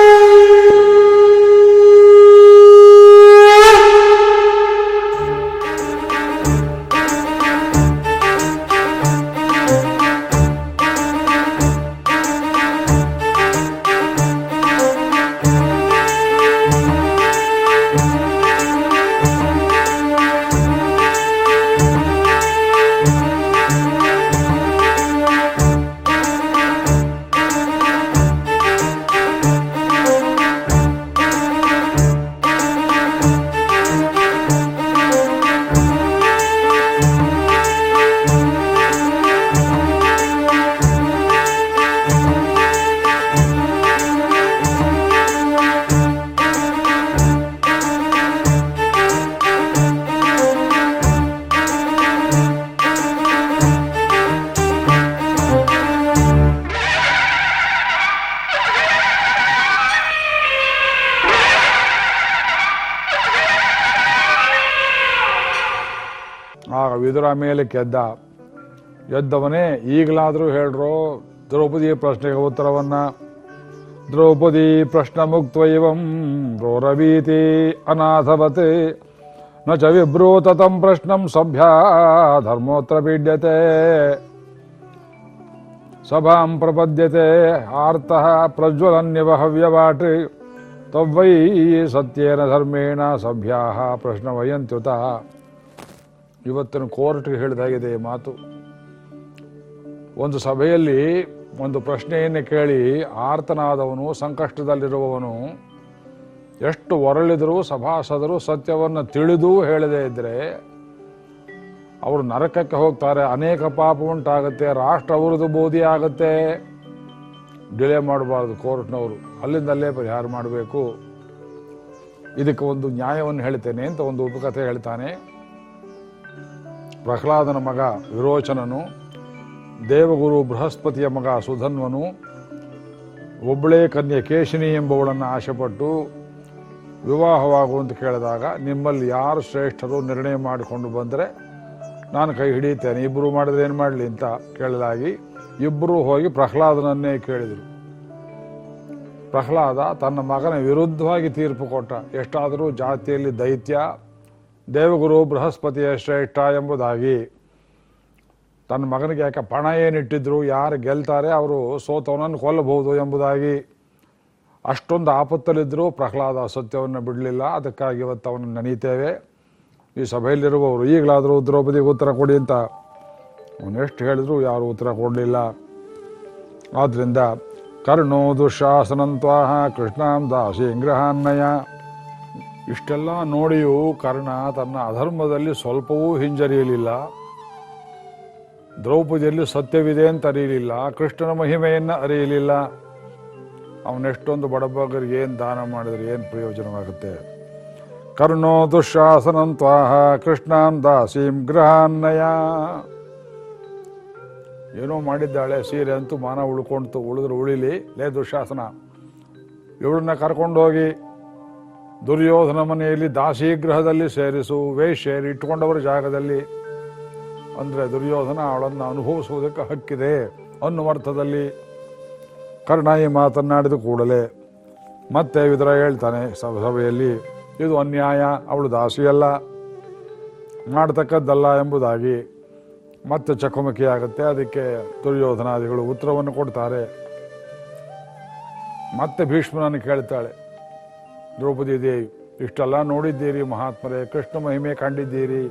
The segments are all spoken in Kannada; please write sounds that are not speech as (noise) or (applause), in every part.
Woo! (laughs) ಆಗ ವಿದುರ ಮೇಲೆ ಕೆದ್ದ. ಎದ್ದವನೇ, ಈಗಲಾದರೂ ಹೇಳ್ರೋ, ದ್ರೌಪದಿ ಪ್ರಶ್ನೆಗೆ ಉತ್ತರವನ್ನ. ದ್ರೌಪದಿ ಪ್ರಶ್ನ ಮುಕ್ತೈವಂ ರೋರವೀತಿ ಅನಾಥವತ್. ನ ಚ ವಿಬ್ರೂತ ಪ್ರಶ್ನಂ ಸಭ್ಯ ಧರ್ಮೋತ್ರ ಪೀಡ್ಯತೆ. ಸಭಾಂ ಪ್ರಪದ್ಯತೆ, ಆರ್ತಃ ಪ್ರಜ್ವಲನ್ಯವ ಹವ್ಯವಾಟ್ ತವ್ವೈ ಸತ್ಯೇನ ಧರ್ಮೇಣ ಸಭ್ಯಾ ಪ್ರಶ್ನವಯಂತ್ಯುತ. ಇವತ್ತಿನ ಕೋರ್ಟ್ಗೆ ಹೇಳಿದಾಗಿದೆ ಈ ಮಾತು. ಒಂದು ಸಭೆಯಲ್ಲಿ ಒಂದು ಪ್ರಶ್ನೆಯನ್ನು ಕೇಳಿ ಆರ್ತನಾದವನು, ಸಂಕಷ್ಟದಲ್ಲಿರುವವನು, ಎಷ್ಟು ಒರಳಿದರೂ, ಸಭಾಸದರು ಸತ್ಯವನ್ನು ತಿಳಿದೂ ಹೇಳದೇ ಇದ್ದರೆ ಅವರು ನರಕಕ್ಕೆ ಹೋಗ್ತಾರೆ. ಅನೇಕ ಪಾಪ ಉಂಟಾಗುತ್ತೆ, ರಾಷ್ಟ್ರ ಅವರದು ಬೋಧಿ ಆಗುತ್ತೆ. ಡಿಲೇ ಮಾಡಬಾರ್ದು ಕೋರ್ಟ್ನವರು. ಅಲ್ಲಿಂದಲ್ಲೇ ಪರಿಹಾರ ಮಾಡಬೇಕು. ಇದಕ್ಕೆ ಒಂದು ನ್ಯಾಯವನ್ನು ಹೇಳ್ತೇನೆ ಅಂತ ಒಂದು ಉಪಕಥೆ ಹೇಳ್ತಾನೆ. ಪ್ರಹ್ಲಾದನ ಮಗ ವಿರೋಚನನು, ದೇವಗುರು ಬೃಹಸ್ಪತಿಯ ಮಗ ಸುಧನ್ವನು ಒಬ್ಬಳೇ ಕನ್ಯೆ ಕೇಶಿನಿ ಎಂಬವಳನ್ನು ಆಶೆಪಟ್ಟು ವಿವಾಹವಾಗುವಂತ ಕೇಳಿದಾಗ, ನಿಮ್ಮಲ್ಲಿ ಯಾರು ಶ್ರೇಷ್ಠರು ನಿರ್ಣಯ ಮಾಡಿಕೊಂಡು ಬಂದರೆ ನಾನು ಕೈ ಹಿಡಿಯುತ್ತೇನೆ. ಇಬ್ಬರು ಮಾಡಿದ್ರೆ ಏನು ಮಾಡಲಿ ಅಂತ ಕೇಳಿದಾಗಿ ಇಬ್ಬರು ಹೋಗಿ ಪ್ರಹ್ಲಾದನನ್ನೇ ಕೇಳಿದರು. ಪ್ರಹ್ಲಾದ ತನ್ನ ಮಗನ ವಿರುದ್ಧವಾಗಿ ತೀರ್ಪು ಕೊಟ್ಟ. ಎಷ್ಟಾದರೂ ಜಾತಿಯಲ್ಲಿ ದೈತ್ಯ ದೇವಗುರು ಬೃಹಸ್ಪತಿಯ ಶ್ರೇಷ್ಠ ಎಂಬುದಾಗಿ. ತನ್ನ ಮಗನಿಗೆ ಯಾಕೆ ಪಣ ಏನಿಟ್ಟಿದ್ರು, ಯಾರು ಗೆಲ್ತಾರೆ, ಅವರು ಸೋತವನನ್ನು ಕೊಲ್ಲಬಹುದು ಎಂಬುದಾಗಿ. ಅಷ್ಟೊಂದು ಆಪತ್ತಲ್ಲಿದ್ದರೂ ಪ್ರಹ್ಲಾದ ಸತ್ಯವನ್ನು ಬಿಡಲಿಲ್ಲ, ಅದಕ್ಕಾಗಿ ಇವತ್ತು ಅವನನ್ನು ನೆನೀತೇವೆ. ಈ ಸಭೆಯಲ್ಲಿರುವವರು ಈಗಲಾದರೂ ದ್ರೌಪದಿಗೆ ಉತ್ತರ ಕೊಡಿ ಅಂತ. ಅವನು ಎಷ್ಟು ಹೇಳಿದ್ರು ಯಾರು ಉತ್ತರ ಕೊಡಲಿಲ್ಲ. ಆದ್ದರಿಂದ ಕರ್ಣೋ ದುಶಾಸನಂತ್ವಾಹ ಕೃಷ್ಣಾಂ ದಾಸಿ ಗೃಹಾನ್ನಯ ಇಷ್ಟೆಲ್ಲ ನೋಡಿಯೂ ಕರ್ಣ ತನ್ನ ಅಧರ್ಮದಲ್ಲಿ ಸ್ವಲ್ಪವೂ ಹಿಂಜರಿಯಲಿಲ್ಲ. ದ್ರೌಪದಿಯಲ್ಲಿ ಸತ್ಯವಿದೆ ಅಂತ ಅರಿಯಲಿಲ್ಲ, ಕೃಷ್ಣನ ಮಹಿಮೆಯನ್ನು ಅರಿಯಲಿಲ್ಲ. ಅವನೆಷ್ಟೊಂದು ಬಡಬಗರಿಗೆ ಏನು ದಾನ ಮಾಡಿದ್ರೆ ಏನು ಪ್ರಯೋಜನವಾಗುತ್ತೆ? ಕರ್ಣೋ ದುಶಾಸನಂತ್ವಾಹ ಕೃಷ್ಣಾಂ ದಾಸೀಂ ಗೃಹಾನ್ನಯ. ಏನೋ ಮಾಡಿದ್ದಾಳೆ, ಸೀರೆ ಅಂತೂ ಮಾನ ಉಳ್ಕೊಂತು, ಉಳಿದ್ರೆ ಉಳಿಲಿ. ಲೇ ದುಶಾಸನ, ಇವಳನ್ನ ಕರ್ಕೊಂಡೋಗಿ ದುರ್ಯೋಧನ ಮನೆಯಲ್ಲಿ ದಾಸಿಗೃಹದಲ್ಲಿ ಸೇರಿಸು ವೇಶ್ಯರು ಇಟ್ಕೊಂಡವರ ಜಾಗದಲ್ಲಿ. ಅಂದರೆ ದುರ್ಯೋಧನ ಅವಳನ್ನು ಅನುಭವಿಸುವುದಕ್ಕೆ ಹಕ್ಕಿದೆ ಅನ್ನುವ ಅರ್ಥದಲ್ಲಿ ಕರ್ಣ ಈ ಮಾತನ್ನಾಡಿದ ಕೂಡಲೇ ಮತ್ತೆ ವಿದುರ ಹೇಳ್ತಾನೆ ಸಭ- ಸಭೆಯಲ್ಲಿ ಇದು ಅನ್ಯಾಯ, ಅವಳು ದಾಸಿಯಲ್ಲ. ಮಾಡತಕ್ಕದ್ದಲ್ಲ ಎಂಬುದಾಗಿ ಮತ್ತೆ ಚಕಮಕಿ ಆಗುತ್ತೆ ಅದಕ್ಕೆ ದುರ್ಯೋಧನಾದಿಗಳು ಉತ್ತರವನ್ನು ಕೊಡ್ತಾರೆ. ಮತ್ತೆ ಭೀಷ್ಮನನ್ನು ಕೇಳ್ತಾಳೆ. ದ್ರೌಪದಿ ದೇವಿ, ಇಷ್ಟೆಲ್ಲ ನೋಡಿದ್ದೀರಿ ಮಹಾತ್ಮರೇ, ಕೃಷ್ಣ ಮಹಿಮೆ ಕಂಡಿದ್ದೀರಿ.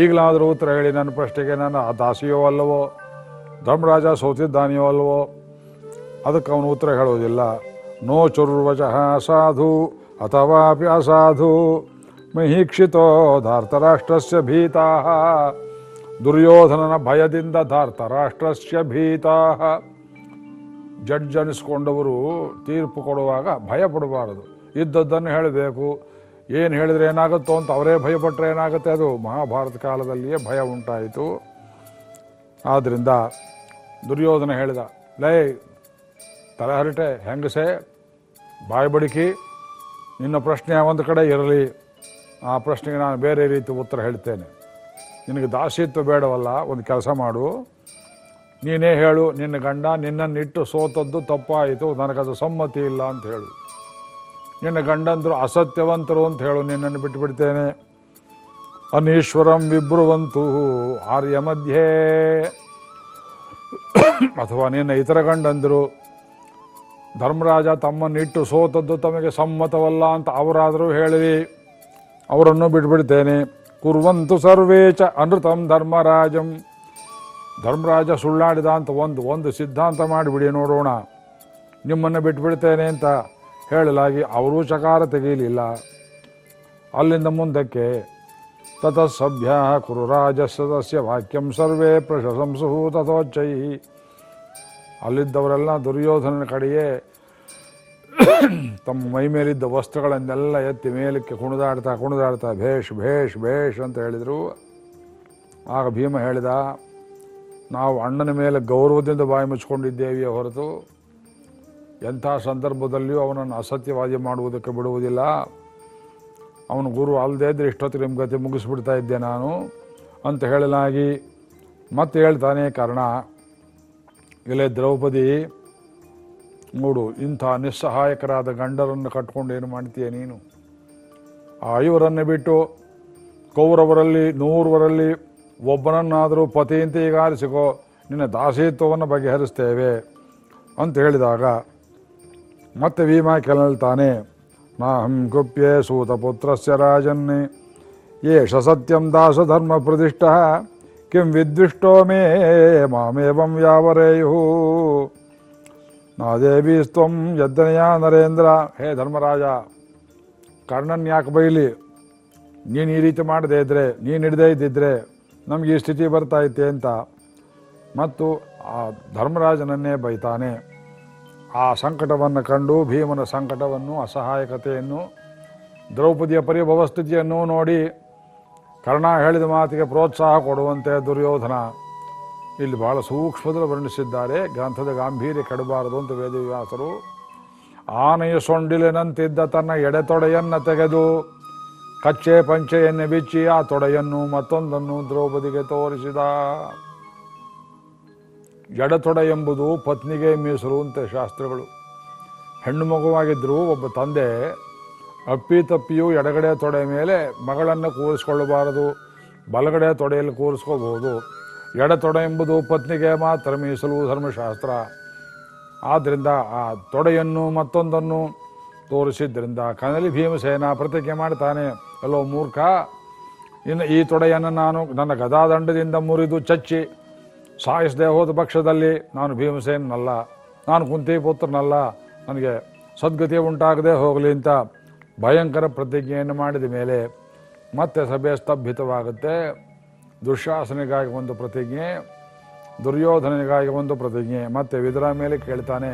ಈಗಲಾದರೂ ಉತ್ತರ ಹೇಳಿ ನನ್ನ ಪ್ರಶ್ನೆಗೆ ನಾನು ಆ ದಾಸಿಯೋ ಅಲ್ಲವೋ, ಧರ್ಮರಾಜ ಸೋತಿದ್ದಾನೆಯೋ ಅಲ್ಲವೋ? ಅದಕ್ಕೆ ಅವನು ಉತ್ತರ ಹೇಳೋದಿಲ್ಲ ನೋ ಚುರ್ವಚಃ ಸಾಧು, ಅಥವಾಪಿ ಅಸಾಧು, ಮಹೀಕ್ಷಿತೋ ಧಾರ್ತರಾಷ್ಟ್ರಸ್ಯ ಭೀತಾ ದುರ್ಯೋಧನನ ಭಯದಿಂದ ಧಾರ್ತರಾಷ್ಟ್ರಸ್ಯ ಭೀತಾ ಜಡ್ಜ್ ಅನಿಸ್ಕೊಂಡವರು ತೀರ್ಪು ಕೊಡುವಾಗ ಭಯ ಪಡಬಾರದು ಇದ್ದದ್ದನ್ನು ಹೇಳಬೇಕು. ಏನು ಹೇಳಿದ್ರೆ ಏನಾಗುತ್ತೋ ಅಂತ ಅವರೇ ಭಯಪಟ್ಟರೆ ಏನಾಗುತ್ತೆ? ಅದು ಮಹಾಭಾರತ ಕಾಲದಲ್ಲಿಯೇ ಭಯ ಉಂಟಾಯಿತು. ಆದ್ದರಿಂದ ದುರ್ಯೋಧನ ಹೇಳಿದ, ಲೈ ತಲೆಹರಟೆ ಹೆಂಗಸೆ, ಬಾಯಿ ಬಡಿಕಿ, ನಿನ್ನ ಪ್ರಶ್ನೆ ಒಂದು ಕಡೆ ಇರಲಿ. ಆ ಪ್ರಶ್ನೆಗೆ ನಾನು ಬೇರೆ ರೀತಿ ಉತ್ತರ ಹೇಳ್ತೇನೆ. ನಿನಗೆ ದಾಸಿತ್ವ ಬೇಡವಲ್ಲ, ಒಂದು ಕೆಲಸ ಮಾಡು. ನೀನೇ ಹೇಳು, ನಿನ್ನ ಗಂಡ ನಿನ್ನನ್ನಿಟ್ಟು ಸೋತದ್ದು ತಪ್ಪಾಯಿತು, ನನಗದು ಸಮ್ಮತಿ ಇಲ್ಲ ಅಂತ ಹೇಳು. ನಿನ್ನ ಗಂಡಂದ್ರು ಅಸತ್ಯವಂತರು ಅಂತ ಹೇಳು, ನಿನ್ನನ್ನು ಬಿಟ್ಟುಬಿಡ್ತೇನೆ. ಅನೀಶ್ವರಂ ವಿಬ್ರುವಂತು ಆರ್ಯ ಮಧ್ಯೆ. ಅಥವಾ ನಿನ್ನ ಇತರ ಗಂಡಂದರು, ಧರ್ಮರಾಜ ತಮ್ಮನ್ನಿಟ್ಟು ಸೋತದ್ದು ತಮಗೆ ಸಮ್ಮತವಲ್ಲ ಅಂತ ಅವರಾದರೂ ಹೇಳಿರಿ. ಅವರನ್ನು ಬಿಟ್ಬಿಡ್ತೇನೆ. ಕುರುವಂತು ಸರ್ವೇ ಚ ಅನೃತಂ ಧರ್ಮರಾಜಂ. ಧರ್ಮರಾಜ ಸುಳ್ಳಾಡಿದ ಅಂತ ಒಂದು ಒಂದು ಸಿದ್ಧಾಂತ ಮಾಡಿಬಿಡಿ ನೋಡೋಣ. ನಿಮ್ಮನ್ನು ಬಿಟ್ಬಿಡ್ತೇನೆ ಅಂತ ಹೇಳಲಾಗಿ ಅವರೂ ಚಕಾರ ತೆಗೆಯಲಿಲ್ಲ. ಅಲ್ಲಿಂದ ಮುಂದಕ್ಕೆ ತತಃ ಸಭ್ಯ ಕುರುರಾಜ ಸದಸ್ಯ ವಾಕ್ಯಂ ಸರ್ವೇ ಪ್ರಶಂಸು ತಥೋಚ್ಚೈ. ಅಲ್ಲಿದ್ದವರೆಲ್ಲ ದುರ್ಯೋಧನನ ಕಡೆಯೇ ತಮ್ಮ ಮೈ ಮೇಲಿದ್ದ ವಸ್ತ್ರಗಳನ್ನೆಲ್ಲ ಎತ್ತಿ ಮೇಲಕ್ಕೆ ಕುಣಿದಾಡ್ತಾ ಕುಣಿದಾಡ್ತಾ ಭೇಷ್ ಭೇಷ್ ಭೇಷ್ ಅಂತ ಹೇಳಿದರು. ಆಗ ಭೀಮ ಹೇಳಿದ, ನಾವು ಅಣ್ಣನ ಮೇಲೆ ಗೌರವದಿಂದ ಬಾಯಿ ಮುಚ್ಚಿಕೊಂಡಿದ್ದೇವೆಯೇ ಹೊರತು ಎಂಥ ಸಂದರ್ಭದಲ್ಲಿಯೂ ಅವನನ್ನು ಅಸತ್ಯವಾದಿ ಮಾಡುವುದಕ್ಕೆ ಬಿಡುವುದಿಲ್ಲ. ಅವನು ಗುರು ಅಲ್ಲದೇ ಇದ್ದರೆ ಇಷ್ಟೊತ್ತಿಗೆ ನಿಮ್ಮ ಗತಿ ಮುಗಿಸ್ಬಿಡ್ತಾ ಇದ್ದೆ ನಾನು ಅಂತ ಹೇಳಲಾಗಿ ಮತ್ತೆ ಹೇಳ್ತಾನೆ, ಕಾರಣ, ಇಲ್ಲೇ ದ್ರೌಪದಿ, ನೋಡು, ಇಂಥ ನಿಸ್ಸಹಾಯಕರಾದ ಗಂಡರನ್ನು ಕಟ್ಕೊಂಡು ಏನು ಮಾಡ್ತೀಯ ನೀನು? ಆ ಐವರನ್ನು ಬಿಟ್ಟು ಕೌರವರಲ್ಲಿ ನೂರವರಲ್ಲಿ ಒಬ್ಬನನ್ನಾದರೂ ಪತಿಯಂತೆ ಈಗ ಆರಿಸಿಕೋ ನಿನ್ನ ದಾಸಿತ್ವವನ್ನು ಬಗೆಹರಿಸ್ತೇವೆ. ಅಂತ ಹೇಳಿದಾಗ ಮತ್ತೆ ಭೀಮ ತಾನೇ. ನಾಹಂ ಕುಪ್ಯೆ ಸೂತಪುತ್ರಸ್ಯ ರಾಜನ್ನೇ. ಏಷ ಸತ್ಯಂ ದಾಸಧರ್ಮ ಪ್ರತಿಷ್ಠ. ಕಿಂ ವಿದ್ವಿಷ್ಟೋ ಮೇ ಮಾಮೇವಂ ಯಾವರೇಯು. ಸ್ವಂ ಯದ್ದನೆಯ ನರೇಂದ್ರ. ಹೇ ಧರ್ಮರಾಜ, ಕರ್ಣನ್ ಯಾಕೆ ಬೈಲಿ? ನೀನು ಈ ರೀತಿ ಮಾಡದೇ ಇದ್ರೆ, ನೀನು ಹಿಡ್ದೇ ಇದ್ದಿದ್ರೆ ನಮಗೆ ಈ ಸ್ಥಿತಿ ಬರ್ತಾ ಇತ್ತೆ ಅಂತ. ಮತ್ತು ಆ ಧರ್ಮರಾಜನನ್ನೇ ಬೈತಾನೆ. ಆ ಸಂಕಟವನ್ನು ಕಂಡು ಭೀಮನ ಸಂಕಟವನ್ನು, ಅಸಹಾಯಕತೆಯನ್ನು, ದ್ರೌಪದಿಯ ಪರಿಭವಸ್ಥಿತಿಯನ್ನು ನೋಡಿ ಕರ್ಣ ಹೇಳಿದ ಮಾತಿಗೆ ಪ್ರೋತ್ಸಾಹ ಕೊಡುವಂತೆ ದುರ್ಯೋಧನ ಇಲ್ಲಿ ಬಹಳ ಸೂಕ್ಷ್ಮದಲ್ಲಿ ವರ್ಣಿಸಿದ್ದಾರೆ. ಗ್ರಂಥದ ಗಾಂಭೀರ್ಯ ಕೆಡಬಾರದು ಅಂತ ವೇದವ್ಯಾಸರು. ಆನೆಯ ಸೊಂಡಿಲಿನಂತಿದ್ದ ತನ್ನ ಎಡೆತೊಡೆಯನ್ನು ತೆಗೆದು ಕಚ್ಚೆ ಪಂಚೆಯನ್ನು ಬಿಚ್ಚಿ ಆ ತೊಡೆಯನ್ನು ಮತ್ತೊಂದನ್ನು ದ್ರೌಪದಿಗೆ ತೋರಿಸಿದ. ಎಡತೊಡೆ ಎಂಬುದು ಪತ್ನಿಗೆ ಮೀಸಲು ಅಂತ ಶಾಸ್ತ್ರಗಳು. ಹೆಣ್ಣು ಮಗುವಾಗಿದ್ದರೂ ಒಬ್ಬ ತಂದೆ ಅಪ್ಪಿ ತಪ್ಪಿಯೂ ಎಡಗಡೆ ತೊಡೆ ಮೇಲೆ ಮಗಳನ್ನು ಕೂರಿಸ್ಕೊಳ್ಳಬಾರದು, ಬಲಗಡೆ ತೊಡೆಯಲ್ಲಿ ಕೂರಿಸ್ಕೋಬಹುದು. ಎಡತೊಡೆ ಎಂಬುದು ಪತ್ನಿಗೆ ಮಾತ್ರ ಮೀಸಲು ಧರ್ಮಶಾಸ್ತ್ರ. ಆದ್ದರಿಂದ ಆ ತೊಡೆಯನ್ನು ಮತ್ತೊಂದನ್ನು ತೋರಿಸಿದ್ದರಿಂದ ಕನಲಿ ಭೀಮಸೇನ ಪ್ರತಿಜ್ಞೆ ಮಾಡ್ತಾನೆ ಎಲ್ಲೋ ಮೂರ್ಖ, ಇನ್ನು ಈ ತೊಡೆಯನ್ನು ನಾನು ನನ್ನ ಗದಾದಂಡದಿಂದ ಮುರಿದು ಚಚ್ಚಿ ಸಾಯಿಸದೆ ಹೋದ ಪಕ್ಷದಲ್ಲಿ ನಾನು ಭೀಮಸೇನಲ್ಲ ನಾನು ಕುಂತಿ ಪುತ್ರನಲ್ಲ, ನನಗೆ ಸದ್ಗತಿ ಉಂಟಾಗದೆ ಹೋಗಲಿ ಅಂತ ಭಯಂಕರ ಪ್ರತಿಜ್ಞೆಯನ್ನು ಮಾಡಿದ ಮೇಲೆ ಮತ್ತೆ ಸಭೆ ಸ್ತಬ್ಭಿತವಾಗುತ್ತೆ ದುಶ್ಯಾಸನಿಗಾಗಿ ಒಂದು ಪ್ರತಿಜ್ಞೆ ದುರ್ಯೋಧನಿಗಾಗಿ ಒಂದು ಪ್ರತಿಜ್ಞೆ. ಮತ್ತೆ ವಿದರ ಮೇಲೆ ಕೇಳ್ತಾನೆ,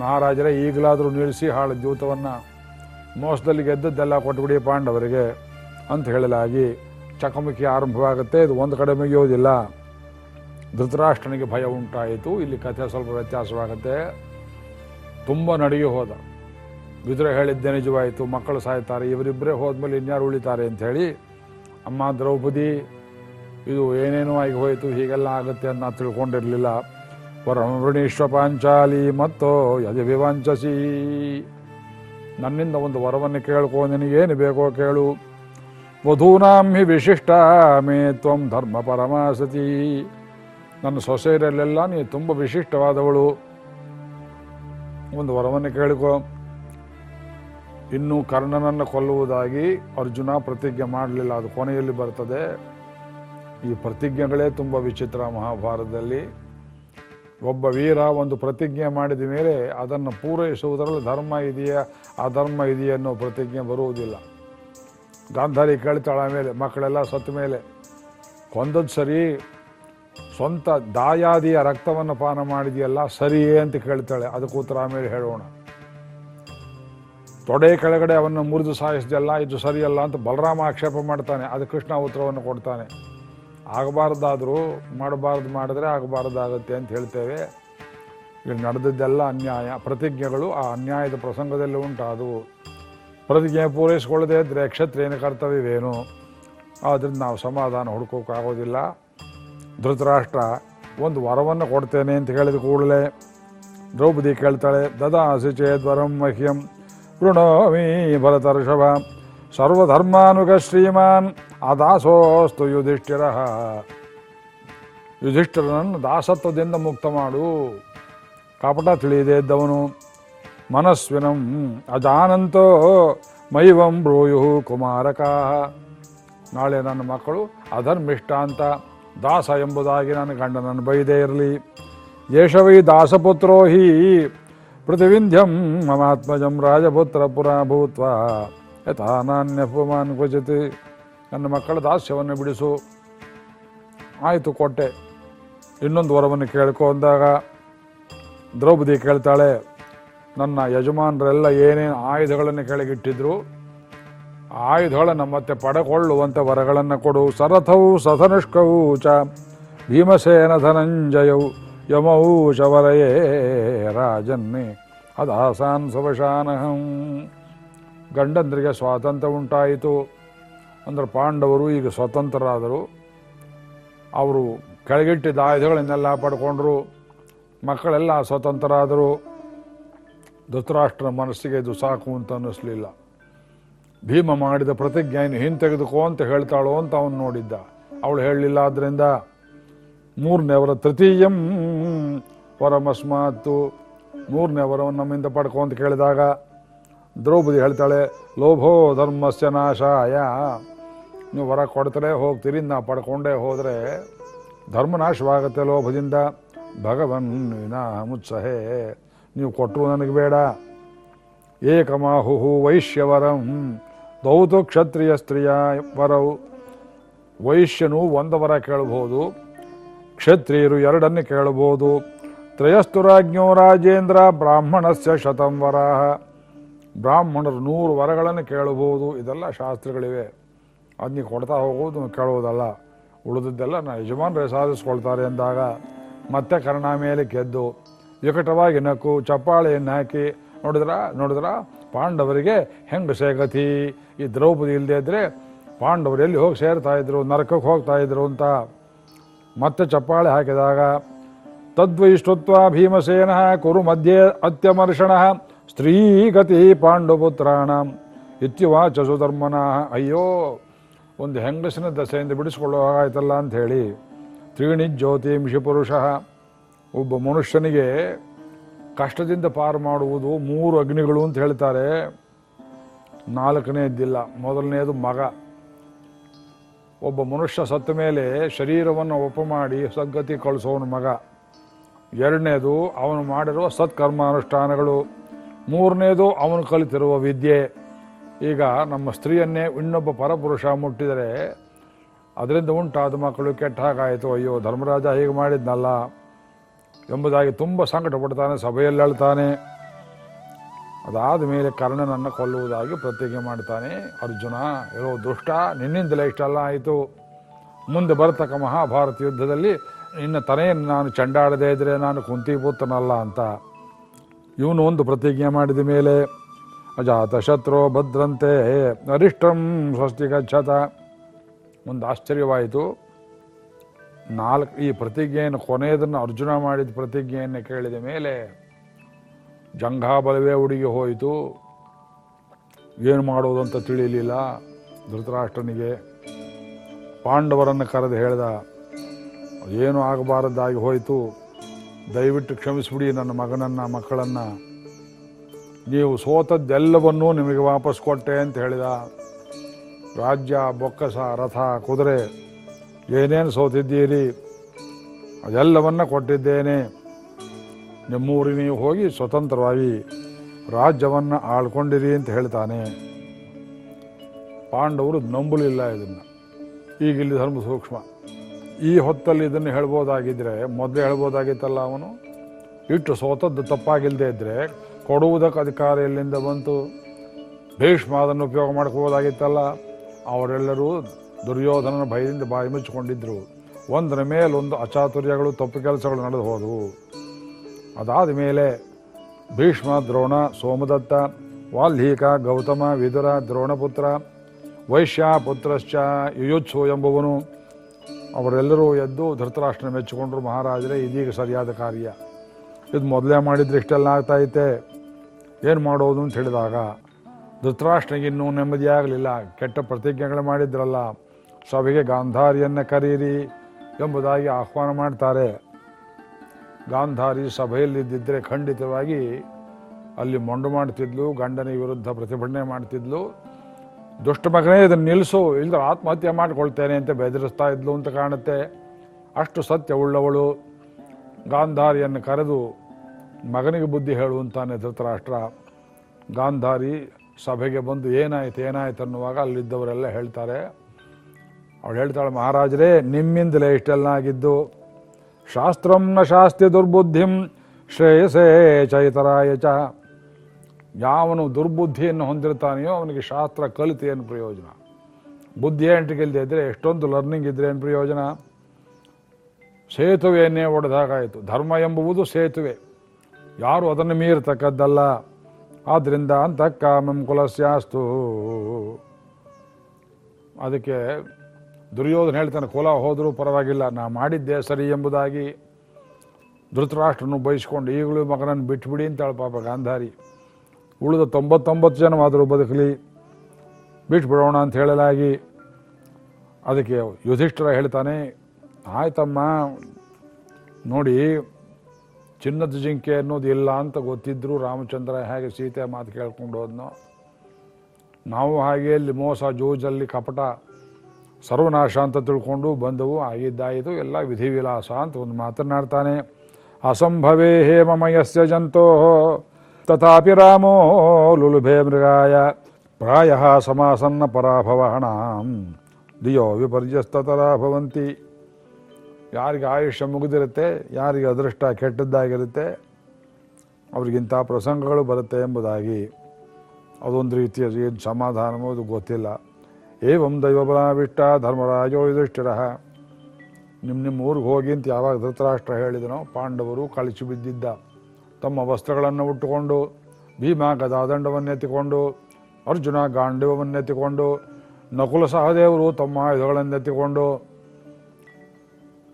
ಮಹಾರಾಜರೇ, ಈಗಲಾದರೂ ನಿಲ್ಲಿಸಿ ಹಾಳು ಜೂತವನ್ನು. ಮೋಸದಲ್ಲಿ ಗೆದ್ದದ್ದೆಲ್ಲ ಕೊಟ್ಟುಬಿಡಿ ಪಾಂಡವರಿಗೆ, ಅಂತ ಹೇಳಲಾಗಿ ಚಕಮಕಿ ಆರಂಭವಾಗುತ್ತೆ. ಇದು ಒಂದು ಕಡೆ ಮುಗಿಯೋದಿಲ್ಲ. ಧೃತರಾಷ್ಟ್ರನಿಗೆ ಭಯ ಉಂಟಾಯಿತು. ಇಲ್ಲಿ ಕಥೆ ಸ್ವಲ್ಪ ವ್ಯತ್ಯಾಸವಾಗುತ್ತೆ. ತುಂಬ ನಡೆಯು ಹೋದ. ವಿದುರ ಹೇಳಿದ್ದೆ ನಿಜವಾಯಿತು, ಮಕ್ಕಳು ಸಾಯ್ತಾರೆ ಇವರಿಬ್ಬರೇ ಹೋದ್ಮೇಲೆ ಇನ್ಯಾರು ಉಳಿತಾರೆ ಅಂತ ಹೇಳಿ, ಅಮ್ಮ ದ್ರೌಪದಿ, ಇದು ಏನೇನೋ ಆಗಿ ಹೋಯಿತು, ಹೀಗೆಲ್ಲ ಆಗುತ್ತೆ ಅಂತ ನಾನು ತಿಳ್ಕೊಂಡಿರಲಿಲ್ಲ ವರವೃಣೀಶ್ವ ಪಾಂಚಾಲಿ ಮತ್ತು ಯದಿ ವಿವಾಂಚಸಿ ನನ್ನಿಂದ ಒಂದು ವರವನ್ನು ಕೇಳ್ಕೋ, ನಿನಗೇನು ಬೇಕೋ ಕೇಳು. ವಧೂನಾಂ ಹಿ ವಿಶಿಷ್ಟ ಮೇ ತ್ವಂ ಧರ್ಮ ಪರಮಾಸತಿ. ನನ್ನ ಸೊಸೆಯರಲ್ಲೆಲ್ಲ ನೀ ತುಂಬ ವಿಶಿಷ್ಟವಾದವಳು. ಒಂದು ವರವನ್ನು ಕೇಳಿಕೊ. ಇನ್ನೂ ಕರ್ಣನನ್ನು ಕೊಲ್ಲುವುದಾಗಿ ಅರ್ಜುನ ಪ್ರತಿಜ್ಞೆ ಮಾಡಲಿಲ್ಲ. ಅದು ಕೊನೆಯಲ್ಲಿ ಬರ್ತದೆ. ಈ ಪ್ರತಿಜ್ಞೆಗಳೇ ತುಂಬ ವಿಚಿತ್ರ ಮಹಾಭಾರತದಲ್ಲಿ. ಒಬ್ಬ ವೀರ ಒಂದು ಪ್ರತಿಜ್ಞೆ ಮಾಡಿದ ಮೇಲೆ ಅದನ್ನು ಪೂರೈಸುವುದರಲ್ಲಿ ಧರ್ಮ ಇದೆಯಾ, ಅಧರ್ಮ ಇದೆಯಾ ಅನ್ನೋ ಪ್ರತಿಜ್ಞೆ ಬರುವುದಿಲ್ಲ. ಗಾಂಧಾರಿ ಕೇಳ್ತಾಳ ಮೇಲೆ ಮಕ್ಕಳೆಲ್ಲ ಸತ್ತ ಮೇಲೆ. ಕೊಂದದ್ದು ಸರಿ ಸ್ವಂತ ದಾಯಾದಿಯ ರಕ್ತವನ್ನು ಪಾನ ಮಾಡಿದೆಯಲ್ಲ ಸರಿಯೇ ಅಂತ ಕೇಳ್ತಾಳೆ. ಅದಕ್ಕೂ ಉತ್ತರ ಆಮೇಲೆ ಹೇಳೋಣ. ತೊಡೆ ಕೆಳಗಡೆ ಅವನ್ನು ಮುರಿದು ಸಾಯಿಸಿದೆಲ್ಲ ಇದು ಸರಿಯಲ್ಲ ಅಂತ ಬಲರಾಮ ಆಕ್ಷೇಪ ಮಾಡ್ತಾನೆ. ಅದು ಕೃಷ್ಣ ಉತ್ತರವನ್ನು ಕೊಡ್ತಾನೆ. ಆಗಬಾರ್ದಾದರೂ ಮಾಡಬಾರ್ದು ಮಾಡಿದ್ರೆ ಆಗಬಾರ್ದಾಗತ್ತೆ ಅಂತ ಹೇಳ್ತೇವೆ. ಇಲ್ಲಿ ನಡೆದಿದ್ದೆಲ್ಲ ಅನ್ಯಾಯ. ಪ್ರತಿಜ್ಞೆಗಳು ಆ ಅನ್ಯಾಯದ ಪ್ರಸಂಗದಲ್ಲಿ ಉಂಟಾದವು. ಪ್ರತಿಜ್ಞೆ ಪೂರೈಸಿಕೊಳ್ಳದೆ ಇದ್ದರೆ ಕ್ಷತ್ರಿಯನ ಕರ್ತವ್ಯವೇನು? ಆದ್ದರಿಂದ ನಾವು ಸಮಾಧಾನ ಹುಡ್ಕೋಕ್ಕಾಗೋದಿಲ್ಲ ಧೃತರಾಷ್ಟ್ರ, ಒಂದು ವರವನ್ನು ಕೊಡ್ತೇನೆ ಅಂತ ಹೇಳಿದ ಕೂಡಲೇ ದ್ರೌಪದಿ ಕೇಳ್ತಾಳೆ ದದಾಸಿ ಚೇದ್ವರಂ ಮಹ್ಯಂ ಕೃಣೋಮಿ ಭರತರ್ಷಭ, ಸರ್ವಧರ್ಮಾನುಗ ಶ್ರೀಮಾನ್ ಅದಾಸೋಸ್ತು ಯುಧಿಷ್ಠಿರ. ಯುಧಿಷ್ಠಿರನನ್ನು ದಾಸತ್ವದಿಂದ ಮುಕ್ತ ಮಾಡು. ಕಪಟ ತಿಳಿಯದೆ ಇದ್ದವನು, ಮನಸ್ವಿನಂ ಅಜಾನಂತೋ ಮೈವಂ ಬ್ರೂಯು ಕುಮಾರಕ. ನಾಳೆ ನನ್ನ ಮಕ್ಕಳು ಅಧರ್ಮಿಷ್ಟ ಅಂತ ದಾಸ ಎಂಬುದಾಗಿ ನನ್ನ ಗಂಡನನ್ನು ಬೈದೇ ಇರಲಿ. ಯೇಷವೈ ದಾಸಪುತ್ರೋ ಹಿ ಪೃಥಿವಿಂಧ್ಯಂ ಮಮಾತ್ಮಜಂ ರಾಜಪುತ್ರ ಪುರ ಭೂತ್ವ ಯಥಾ ನಾನ್ಯಪಮಾನ್ ಕುಚಿತಿ ನನ್ನ ಮಕ್ಕಳ ದಾಸ್ಯವನ್ನು ಬಿಡಿಸು. ಆಯಿತು ಕೊಟ್ಟೆ. ಇನ್ನೊಂದು ವರವನ್ನು ಕೇಳ್ಕೊಂಡಾಗ ದ್ರೌಪದಿ ಕೇಳ್ತಾಳೆ, ನನ್ನ ಯಜಮಾನರೆಲ್ಲ ಏನೇನು ಆಯುಧಗಳನ್ನು ಕೆಳಗಿಟ್ಟಿದ್ರು? ಆ ಆಯುಧಗಳನ್ನು ಮತ್ತೆ ಪಡೆಕೊಳ್ಳುವಂಥ ವರಗಳನ್ನು ಕೊಡು. ಸರಥವು ಸಧನುಷ್ಕವೂ ಚ ಭೀಮಸೇನ ಧನಂಜಯವು ಯಮವು ಶವರಯೇ ವರಯೇ ರಾಜನ್ನೇ. ಅದಾಸಾನ್ ಸವಶಾನಹಂ. ಗಂಡಂದ್ರಿಗೆ ಸ್ವಾತಂತ್ರ್ಯ ಉಂಟಾಯಿತು. ಅಂದ್ರೆ ಪಾಂಡವರು ಈಗ ಸ್ವತಂತ್ರರಾದರು. ಅವರು ಕೆಳಗಿಟ್ಟಿದ್ದ ಆಯುಧಗಳನ್ನೆಲ್ಲ ಪಡ್ಕೊಂಡ್ರು. ಮಕ್ಕಳೆಲ್ಲ ಸ್ವತಂತ್ರರಾದರು. ಧೃತರಾಷ್ಟ್ರ ಮನಸ್ಸಿಗೆ ಇದು ಸಾಕು ಅಂತ ಅನ್ನಿಸ್ಲಿಲ್ಲ. ಭೀಮ ಮಾಡಿದ ಪ್ರತಿಜ್ಞೆಯನ್ನು ಹಿಂತೆಗೆದುಕೋ ಅಂತ ಹೇಳ್ತಾಳೋ ಅಂತ ಅವನು ನೋಡಿದ್ದ. ಅವಳು ಹೇಳಲಿಲ್ಲ ಆದ್ದರಿಂದ ಮೂರನೇ ವರ ತೃತೀಯಂ ವರಮಸ್ಮಾತು ಮೂರನೇ ವರವನ್ನು ನಮ್ಮಿಂದ ಪಡ್ಕೋ ಅಂತ ಕೇಳಿದಾಗ ದ್ರೌಪದಿ ಹೇಳ್ತಾಳೆ, ಲೋಭೋ ಧರ್ಮಸ್ಯ ನಾಶಾಯ. ನೀವು ವರ ಕೊಡ್ತಾರೆ ಹೋಗ್ತೀರಿ, ನಾ ಪಡ್ಕೊಂಡೇ ಹೋದರೆ ಧರ್ಮನಾಶವಾಗುತ್ತೆ ಲೋಭದಿಂದ. ಭಗವನ್ ವಿನಾ ಮುತ್ಸಹೆ, ನೀವು ಕೊಟ್ಟರು ನನಗೆ ಬೇಡ. ಏಕಮಾಹು ವೈಶ್ಯವರಂ. ದೌತು ಕ್ಷತ್ರಿಯ ಸ್ತ್ರೀಯ ವರವು ವೈಶ್ಯನು ಒಂದು ವರ ಕೇಳಬಹುದು, ಕ್ಷತ್ರಿಯರು ಎರಡನ್ನು ಕೇಳಬಹುದು. ತ್ರಯಸ್ತುರಾಜ್ಞೋ ರಾಜೇಂದ್ರ ಬ್ರಾಹ್ಮಣಸ್ಯ ಶತಂ ವರಾಹ ಬ್ರಾಹ್ಮಣರು ನೂರು ವರಗಳನ್ನು ಕೇಳಬಹುದು, ಇದೆಲ್ಲ ಶಾಸ್ತ್ರಗಳಿವೆ. ಅದನ್ನ ಕೊಡ್ತಾ ಹೋಗೋದು ಕೇಳೋದಲ್ಲ ಉಳಿದದ್ದೆಲ್ಲ ನಾ ಯಜಮಾನರೇ ಸಾಧಿಸ್ಕೊಳ್ತಾರೆ ಎಂದಾಗ ಮತ್ತೆ ಕರ್ಣ ಮೇಲೆ ಗೆದ್ದು ವಿಕಟವಾಗಿ ನಕ್ಕು, ಚಪ್ಪಾಳೆಯನ್ನು ಹಾಕಿ, ನೋಡಿದ್ರ ನೋಡಿದ್ರ ಪಾಂಡವರಿಗೆ ಹೆಂಗಸೇ ಸೇಗತಿ ಈ ದ್ರೌಪದಿ ಇಲ್ಲದೆ ಇದ್ದರೆ ಪಾಂಡವರು ಎಲ್ಲಿ ಹೋಗಿ ಸೇರ್ತಾ ಇದ್ರು, ನರಕಕ್ಕೆ ಹೋಗ್ತಾ ಇದ್ರು ಅಂತ ಮತ್ತೆ ಚಪ್ಪಾಳೆ ಹಾಕಿದಾಗ ತದ್ವೈಷ್ಟುತ್ವ ಭೀಮಸೇನ ಕುರು ಮಧ್ಯೆ ಅತ್ಯಮರ್ಷಣ ಸ್ತ್ರೀಗತಿ ಪಾಂಡುಪುತ್ರಾಣ ಇತ್ಯುವಾಚ ಸುಧರ್ಮನ. ಅಯ್ಯೋ, ಒಂದು ಹೆಂಗಸಿನ ದಸೆಯಿಂದ ಬಿಡಿಸ್ಕೊಳ್ಳೋ ಹಾಗಾಯ್ತಲ್ಲ ಅಂತ ಹೇಳಿ ತ್ರೀಣಿ ಜ್ಯೋತಿಂಶಿ ಪುರುಷ ಒಬ್ಬ ಮನುಷ್ಯನಿಗೆ ಕಷ್ಟದಿಂದ ಪಾರು ಮಾಡುವುದು ಮೂರು ಅಗ್ನಿಗಳು ಅಂತ ಹೇಳ್ತಾರೆ. ನಾಲ್ಕನೇದ್ದಿಲ್ಲ ಮೊದಲನೇದು ಮಗ. ಒಬ್ಬ ಮನುಷ್ಯ ಸತ್ತ ಮೇಲೆ ಶರೀರವನ್ನು ಒಪ್ಪ ಮಾಡಿ ಸದ್ಗತಿ ಕಳಿಸೋನು ಮಗ. ಎರಡನೇದು, ಅವನು ಮಾಡಿರುವ ಸತ್ಕರ್ಮಾನುಷ್ಠಾನಗಳು. ಮೂರನೇದು, ಅವನು ಕಲಿತಿರುವ ವಿದ್ಯೆ. ಈಗ ನಮ್ಮ ಸ್ತ್ರೀಯನ್ನೇ ಇನ್ನೊಬ್ಬ ಪರಪುರುಷ ಮುಟ್ಟಿದರೆ, ಅದರಿಂದ ಉಂಟಾದ ಮಕ್ಕಳು ಕೆಟ್ಟ ಹಾಗಾಯಿತು. ಅಯ್ಯೋ, ಧರ್ಮರಾಜ ಹೀಗೆ ಮಾಡಿದ್ನಲ್ಲ. ಎಂಬುದಾಗಿ ತುಂಬ ಸಂಕಟ ಪಡ್ತಾನೆ ಸಭೆಯಲ್ಲಿ ಅದಾದ ಮೇಲೆ ಕರ್ಣನನ್ನು ಕೊಲ್ಲುವುದಾಗಿ ಪ್ರತಿಜ್ಞೆ ಮಾಡ್ತಾನೆ. ಅರ್ಜುನ, ಇರೋ ದುಷ್ಟ, ನಿನ್ನಿಂದಲೇ ಇಷ್ಟೆಲ್ಲ ಆಯಿತು. ಮುಂದೆ ಬರತಕ್ಕ ಮಹಾಭಾರತ ಯುದ್ಧದಲ್ಲಿ ನಿನ್ನ ತನೆಯನ್ನು ನಾನು ಚಂಡಾಡದೇ ಇದ್ದರೆ ನಾನು ಕುಂತಿಪುತ್ರನಲ್ಲ ಅಂತ. ಇವನು ಒಂದು ಪ್ರತಿಜ್ಞೆ ಮಾಡಿದ ಮೇಲೆ ಅಜಾತ ಶತ್ರು ಭದ್ರಂತೆ ಅರಿಷ್ಟಂ ಸ್ವಸ್ತಿ ಗಚ್ಚತ ಒಂದು ಆಶ್ಚರ್ಯವಾಯಿತು. ನಾಲ್ಕು ಈ ಪ್ರತಿಜ್ಞೆಯನ್ನು ಕೊನೆಯದನ್ನು ಅರ್ಜುನ ಮಾಡಿದ ಪ್ರತಿಜ್ಞೆಯನ್ನು ಕೇಳಿದ ಮೇಲೆ ಜಂಘಾಬಲವೇ ಹುಡುಗಿ ಹೋಯಿತು. ಏನು ಮಾಡೋದು ಅಂತ ತಿಳಿಯಲಿಲ್ಲ ಧೃತರಾಷ್ಟ್ರನಿಗೆ ಪಾಂಡವರನ್ನು ಕರೆದು ಹೇಳ್ದ, ಏನು ಆಗಬಾರದಾಗಿ ಹೋಯಿತು? ದಯವಿಟ್ಟು ಕ್ಷಮಿಸಿಬಿಡಿ ನನ್ನ ಮಗನನ್ನು, ಮಕ್ಕಳನ್ನು. ನೀವು ಸೋತದ್ದೆಲ್ಲವನ್ನೂ ನಿಮಗೆ ವಾಪಸ್ ಕೊಟ್ಟೆ ಅಂತ ಹೇಳಿದ. ರಾಜ್ಯ, ಬೊಕ್ಕಸ, ರಥ, ಕುದುರೆ ಏನೇನು ಸೋತಿದ್ದೀರಿ? ಅದೆಲ್ಲವನ್ನ ಕೊಟ್ಟಿದ್ದೇನೆ. ನಿಮ್ಮೂರಿನ ಹೋಗಿ ಸ್ವತಂತ್ರವಾಗಿ ರಾಜ್ಯವನ್ನು ಆಳ್ಕೊಂಡಿರಿ ಅಂತ ಹೇಳ್ತಾನೆ. ಪಾಂಡವರು ನಂಬಲಿಲ್ಲ ಇದನ್ನು. ಈಗ ಇಲ್ಲಿ ಧರ್ಮ ಸೂಕ್ಷ್ಮ. ಈ ಹೊತ್ತಲ್ಲಿ ಇದನ್ನು ಹೇಳ್ಬೋದಾಗಿದ್ದರೆ ಮೊದಲೇ ಹೇಳ್ಬೋದಾಗಿತ್ತಲ್ಲ ಅವನು? ಇಟ್ಟು ಸೋತದ್ದು ತಪ್ಪಾಗಿಲ್ಲದೆ ಇದ್ದರೆ ಕೊಡುವುದಕ್ಕೆ ಅಧಿಕಾರ ಎಲ್ಲಿಂದ ಬಂತು? ಭೀಷ್ಮ ಅದನ್ನು ಉಪಯೋಗ ಮಾಡ್ಕೋಬೋದಾಗಿತ್ತಲ್ಲ? ಅವರೆಲ್ಲರೂ ದುರ್ಯೋಧನನ ಭಯದಿಂದ ಬಾಯಿ ಮುಚ್ಚಿಕೊಂಡಿದ್ರು. ಒಂದರ ಮೇಲೊಂದು ಅಚಾತುರ್ಯಗಳು, ತಪ್ಪು ಕೆಲಸಗಳು ನಡೆದು ಹೋದವು. ಅದಾದ ಮೇಲೆ ಭೀಷ್ಮ, ದ್ರೋಣ, ಸೋಮದತ್ತ ವಾಲ್ಹೀಕ ಗೌತಮ, ವಿದುರ, ದ್ರೋಣಪುತ್ರ ವೈಶ್ಯ ಪುತ್ರಶ್ಚ ಯುಯುತ್ಸು ಎಂಬುವನು. ಅವರೆಲ್ಲರೂ ಎದ್ದು ಧೃತರಾಷ್ಟ್ರನ ಮೆಚ್ಚಿಕೊಂಡ್ರು ಮಹಾರಾಜರೇ, ಇದೀಗ ಸರಿಯಾದ ಕಾರ್ಯ. ಇದು ಮೊದಲೇ ಮಾಡಿದ್ರೆ ಇಷ್ಟೆಲ್ಲ ಆಗ್ತಾಯಿತೆ ಏನು ಮಾಡೋದು ಅಂತ ಹೇಳಿದಾಗ, ಧೃತರಾಷ್ಟ್ರನಿಗೆ ಇನ್ನೂ ನೆಮ್ಮದಿಯಾಗಲಿಲ್ಲ. ಕೆಟ್ಟ ಪ್ರತಿಜ್ಞೆಗಳು ಮಾಡಿದ್ರಲ್ಲ. ಸಭೆಗೆ ಗಾಂಧಾರಿಯನ್ನು ಕರೀರಿ ಎಂಬುದಾಗಿ ಆಹ್ವಾನ ಮಾಡ್ತಾರೆ. ಗಾಂಧಾರಿ ಸಭೆಯಲ್ಲಿದ್ದಿದ್ದರೆ ಖಂಡಿತವಾಗಿ ಅಲ್ಲಿ ಮೊಂಡು ಮಾಡ್ತಿದ್ಲು, ಗಂಡನ ವಿರುದ್ಧ ಪ್ರತಿಭಟನೆ ಮಾಡ್ತಿದ್ಲು. ದುಷ್ಟ ಮಗನೇ ಇದನ್ನು ನಿಲ್ಲಿಸು ಇಲ್ಲದ್ರೆ ಆತ್ಮಹತ್ಯೆ ಮಾಡಿಕೊಳ್ತೇನೆ ಅಂತ ಬೆದರಿಸ್ತಾ ಇದ್ಲು ಅಂತ ಕಾಣುತ್ತೆ. ಅಷ್ಟು ಸತ್ಯ ಉಳ್ಳವಳು. ಗಾಂಧಾರಿಯನ್ನು ಕರೆದು ಮಗನಿಗೆ ಬುದ್ಧಿ ಹೇಳುವಂತಾನೆ ಧೃತರಾಷ್ಟ್ರ ಗಾಂಧಾರಿ ಸಭೆಗೆ ಬಂದು ಏನಾಯ್ತು ಏನಾಯ್ತು ಅನ್ನುವಾಗ ಅಲ್ಲಿದ್ದವರೆಲ್ಲ ಹೇಳ್ತಾರೆ. ಅವಳು ಹೇಳ್ತಾಳೆ, ಮಹಾರಾಜರೇ, ನಿಮ್ಮಿಂದಲೇ ಇಷ್ಟೆಲ್ಲಾಗಿದ್ದು ಶಾಸ್ತ್ರಂ ನ ಶಾಸ್ತಿ ದುರ್ಬುದ್ಧಿಂ ಶ್ರೇಯಸೇ ಚೈತರಾಯ ಚ. ಯಾವನು ದುರ್ಬುದ್ಧಿಯನ್ನು ಹೊಂದಿರ್ತಾನೆಯೋ ಅವನಿಗೆ ಶಾಸ್ತ್ರ ಕಲಿತು ಏನು ಪ್ರಯೋಜನ. ಬುದ್ಧಿ ಎಂಟಿಗಿಲ್ಲದೆ ಇದ್ದರೆ ಎಷ್ಟೊಂದು ಲರ್ನಿಂಗ್ ಇದ್ರೆ ಏನು ಪ್ರಯೋಜನ? ಸೇತುವೆಯನ್ನೇ ಒಡೆದಾಗಾಯಿತು. ಧರ್ಮ ಎಂಬುವುದು ಸೇತುವೆ. ಯಾರು ಅದನ್ನು ಮೀರತಕ್ಕದ್ದಲ್ಲ. ಆದ್ದರಿಂದ ಅಂತಃಕಾಮಂ ಕುಲಸ್ಯಾಸ್ತು. ಅದಕ್ಕೆ ದುರ್ಯೋಧನ ಹೇಳ್ತಾನೆ, ಕುಲ ಹೋದರೂ ಪರವಾಗಿಲ್ಲ, ನಾ ಮಾಡಿದ್ದೆ ಸರಿ ಎಂಬುದಾಗಿ ಧೃತರಾಷ್ಟ್ರನು ಬಯಸ್ಕೊಂಡು, ಈಗಲೂ ಮಗನನ್ನು ಬಿಟ್ಬಿಡಿ ಅಂತಾಳೆ ಪಾಪ ಗಾಂಧಾರಿ. ಉಳಿದ ತೊಂಬತ್ತೊಂಬತ್ತು ಜನವಾದರೂ ಬದುಕಲಿ, ಬಿಟ್ಬಿಡೋಣ ಅಂತ ಹೇಳಲಾಗಿ ಅದಕ್ಕೆ ಯುಧಿಷ್ಠಿರ ಹೇಳ್ತಾನೆ, ಆಯ್ತಮ್ಮ, ನೋಡಿ, ಚಿನ್ನದ ಜಿಂಕೆ ಅನ್ನೋದು ಇಲ್ಲ ಅಂತ ಗೊತ್ತಿದ್ರು ರಾಮಚಂದ್ರ ಹೇಗೆ ಸೀತೆ ಮಾತು ಕೇಳ್ಕೊಂಡು ಹೋದ್ನೋ? ನಾವು ಹಾಗೆ ಅಲ್ಲಿ ಮೋಸ, ಜೂಜಲ್ಲಿ ಕಪಟ ಸರ್ವನಾಶ ಅಂತ ತಿಳ್ಕೊಂಡು ಬಂದವು, ಆಗಿದ್ದಾಯಿತು, ಎಲ್ಲ ವಿಧಿವಿಲಾಸ ಅಂತ ಒಂದು ಮಾತನಾಡ್ತಾನೆ ಅಸಂಭವೇ ಹೇಮಮಯಸ್ಯ ಜಂತೋ, ತಥಾಪಿ ರಾಮೋ ಲುಲುಭೆ ಮೃಗಾಯ, ಪ್ರಾಯ ಸಮಾಸನ್ನ ಪರಾಭವಹಣ ದಿಯೋ ವಿಪರ್ಯಸ್ತತರ ಭವಂತಿ. ಯಾರಿಗೆ ಆಯುಷ್ಯ ಮುಗಿದಿರುತ್ತೆ, ಯಾರಿಗೆ ಅದೃಷ್ಟ ಕೆಟ್ಟದ್ದಾಗಿರುತ್ತೆ ಅವ್ರಿಗಿಂಥ ಪ್ರಸಂಗಗಳು ಬರುತ್ತೆ ಎಂಬುದಾಗಿ. ಅದೊಂದು ರೀತಿಯ ಏನು ಸಮಾಧಾನವೋ ಅದು ಗೊತ್ತಿಲ್ಲ. ಏವಂ ದೈವಬಲಾವಿಷ್ಟ ಧರ್ಮರಾಜೋ ಯುಧಿಷ್ಠಿರ. ನಿಮ್ಮ ನಿಮ್ಮ ಊರಿಗೆ ಹೋಗಿ ಅಂತ ಯಾವಾಗ ಧೃತರಾಷ್ಟ್ರ ಹೇಳಿದನೋ ಪಾಂಡವರು ಕಳಿಸಿ ಬಿದ್ದಿದ್ದ. ತಮ್ಮ ವಸ್ತ್ರಗಳನ್ನು ಉಟ್ಟುಕೊಂಡು, ಭೀಮ ಗದಾದಂಡವನ್ನೆತ್ತಿಕೊಂಡು ಅರ್ಜುನ ಗಾಂಡವನ್ನೆತ್ತಿಕೊಂಡು ನಕುಲ ಸಹದೇವರು ತಮ್ಮ ಆಯುಧಗಳನ್ನೆತ್ತಿಕೊಂಡು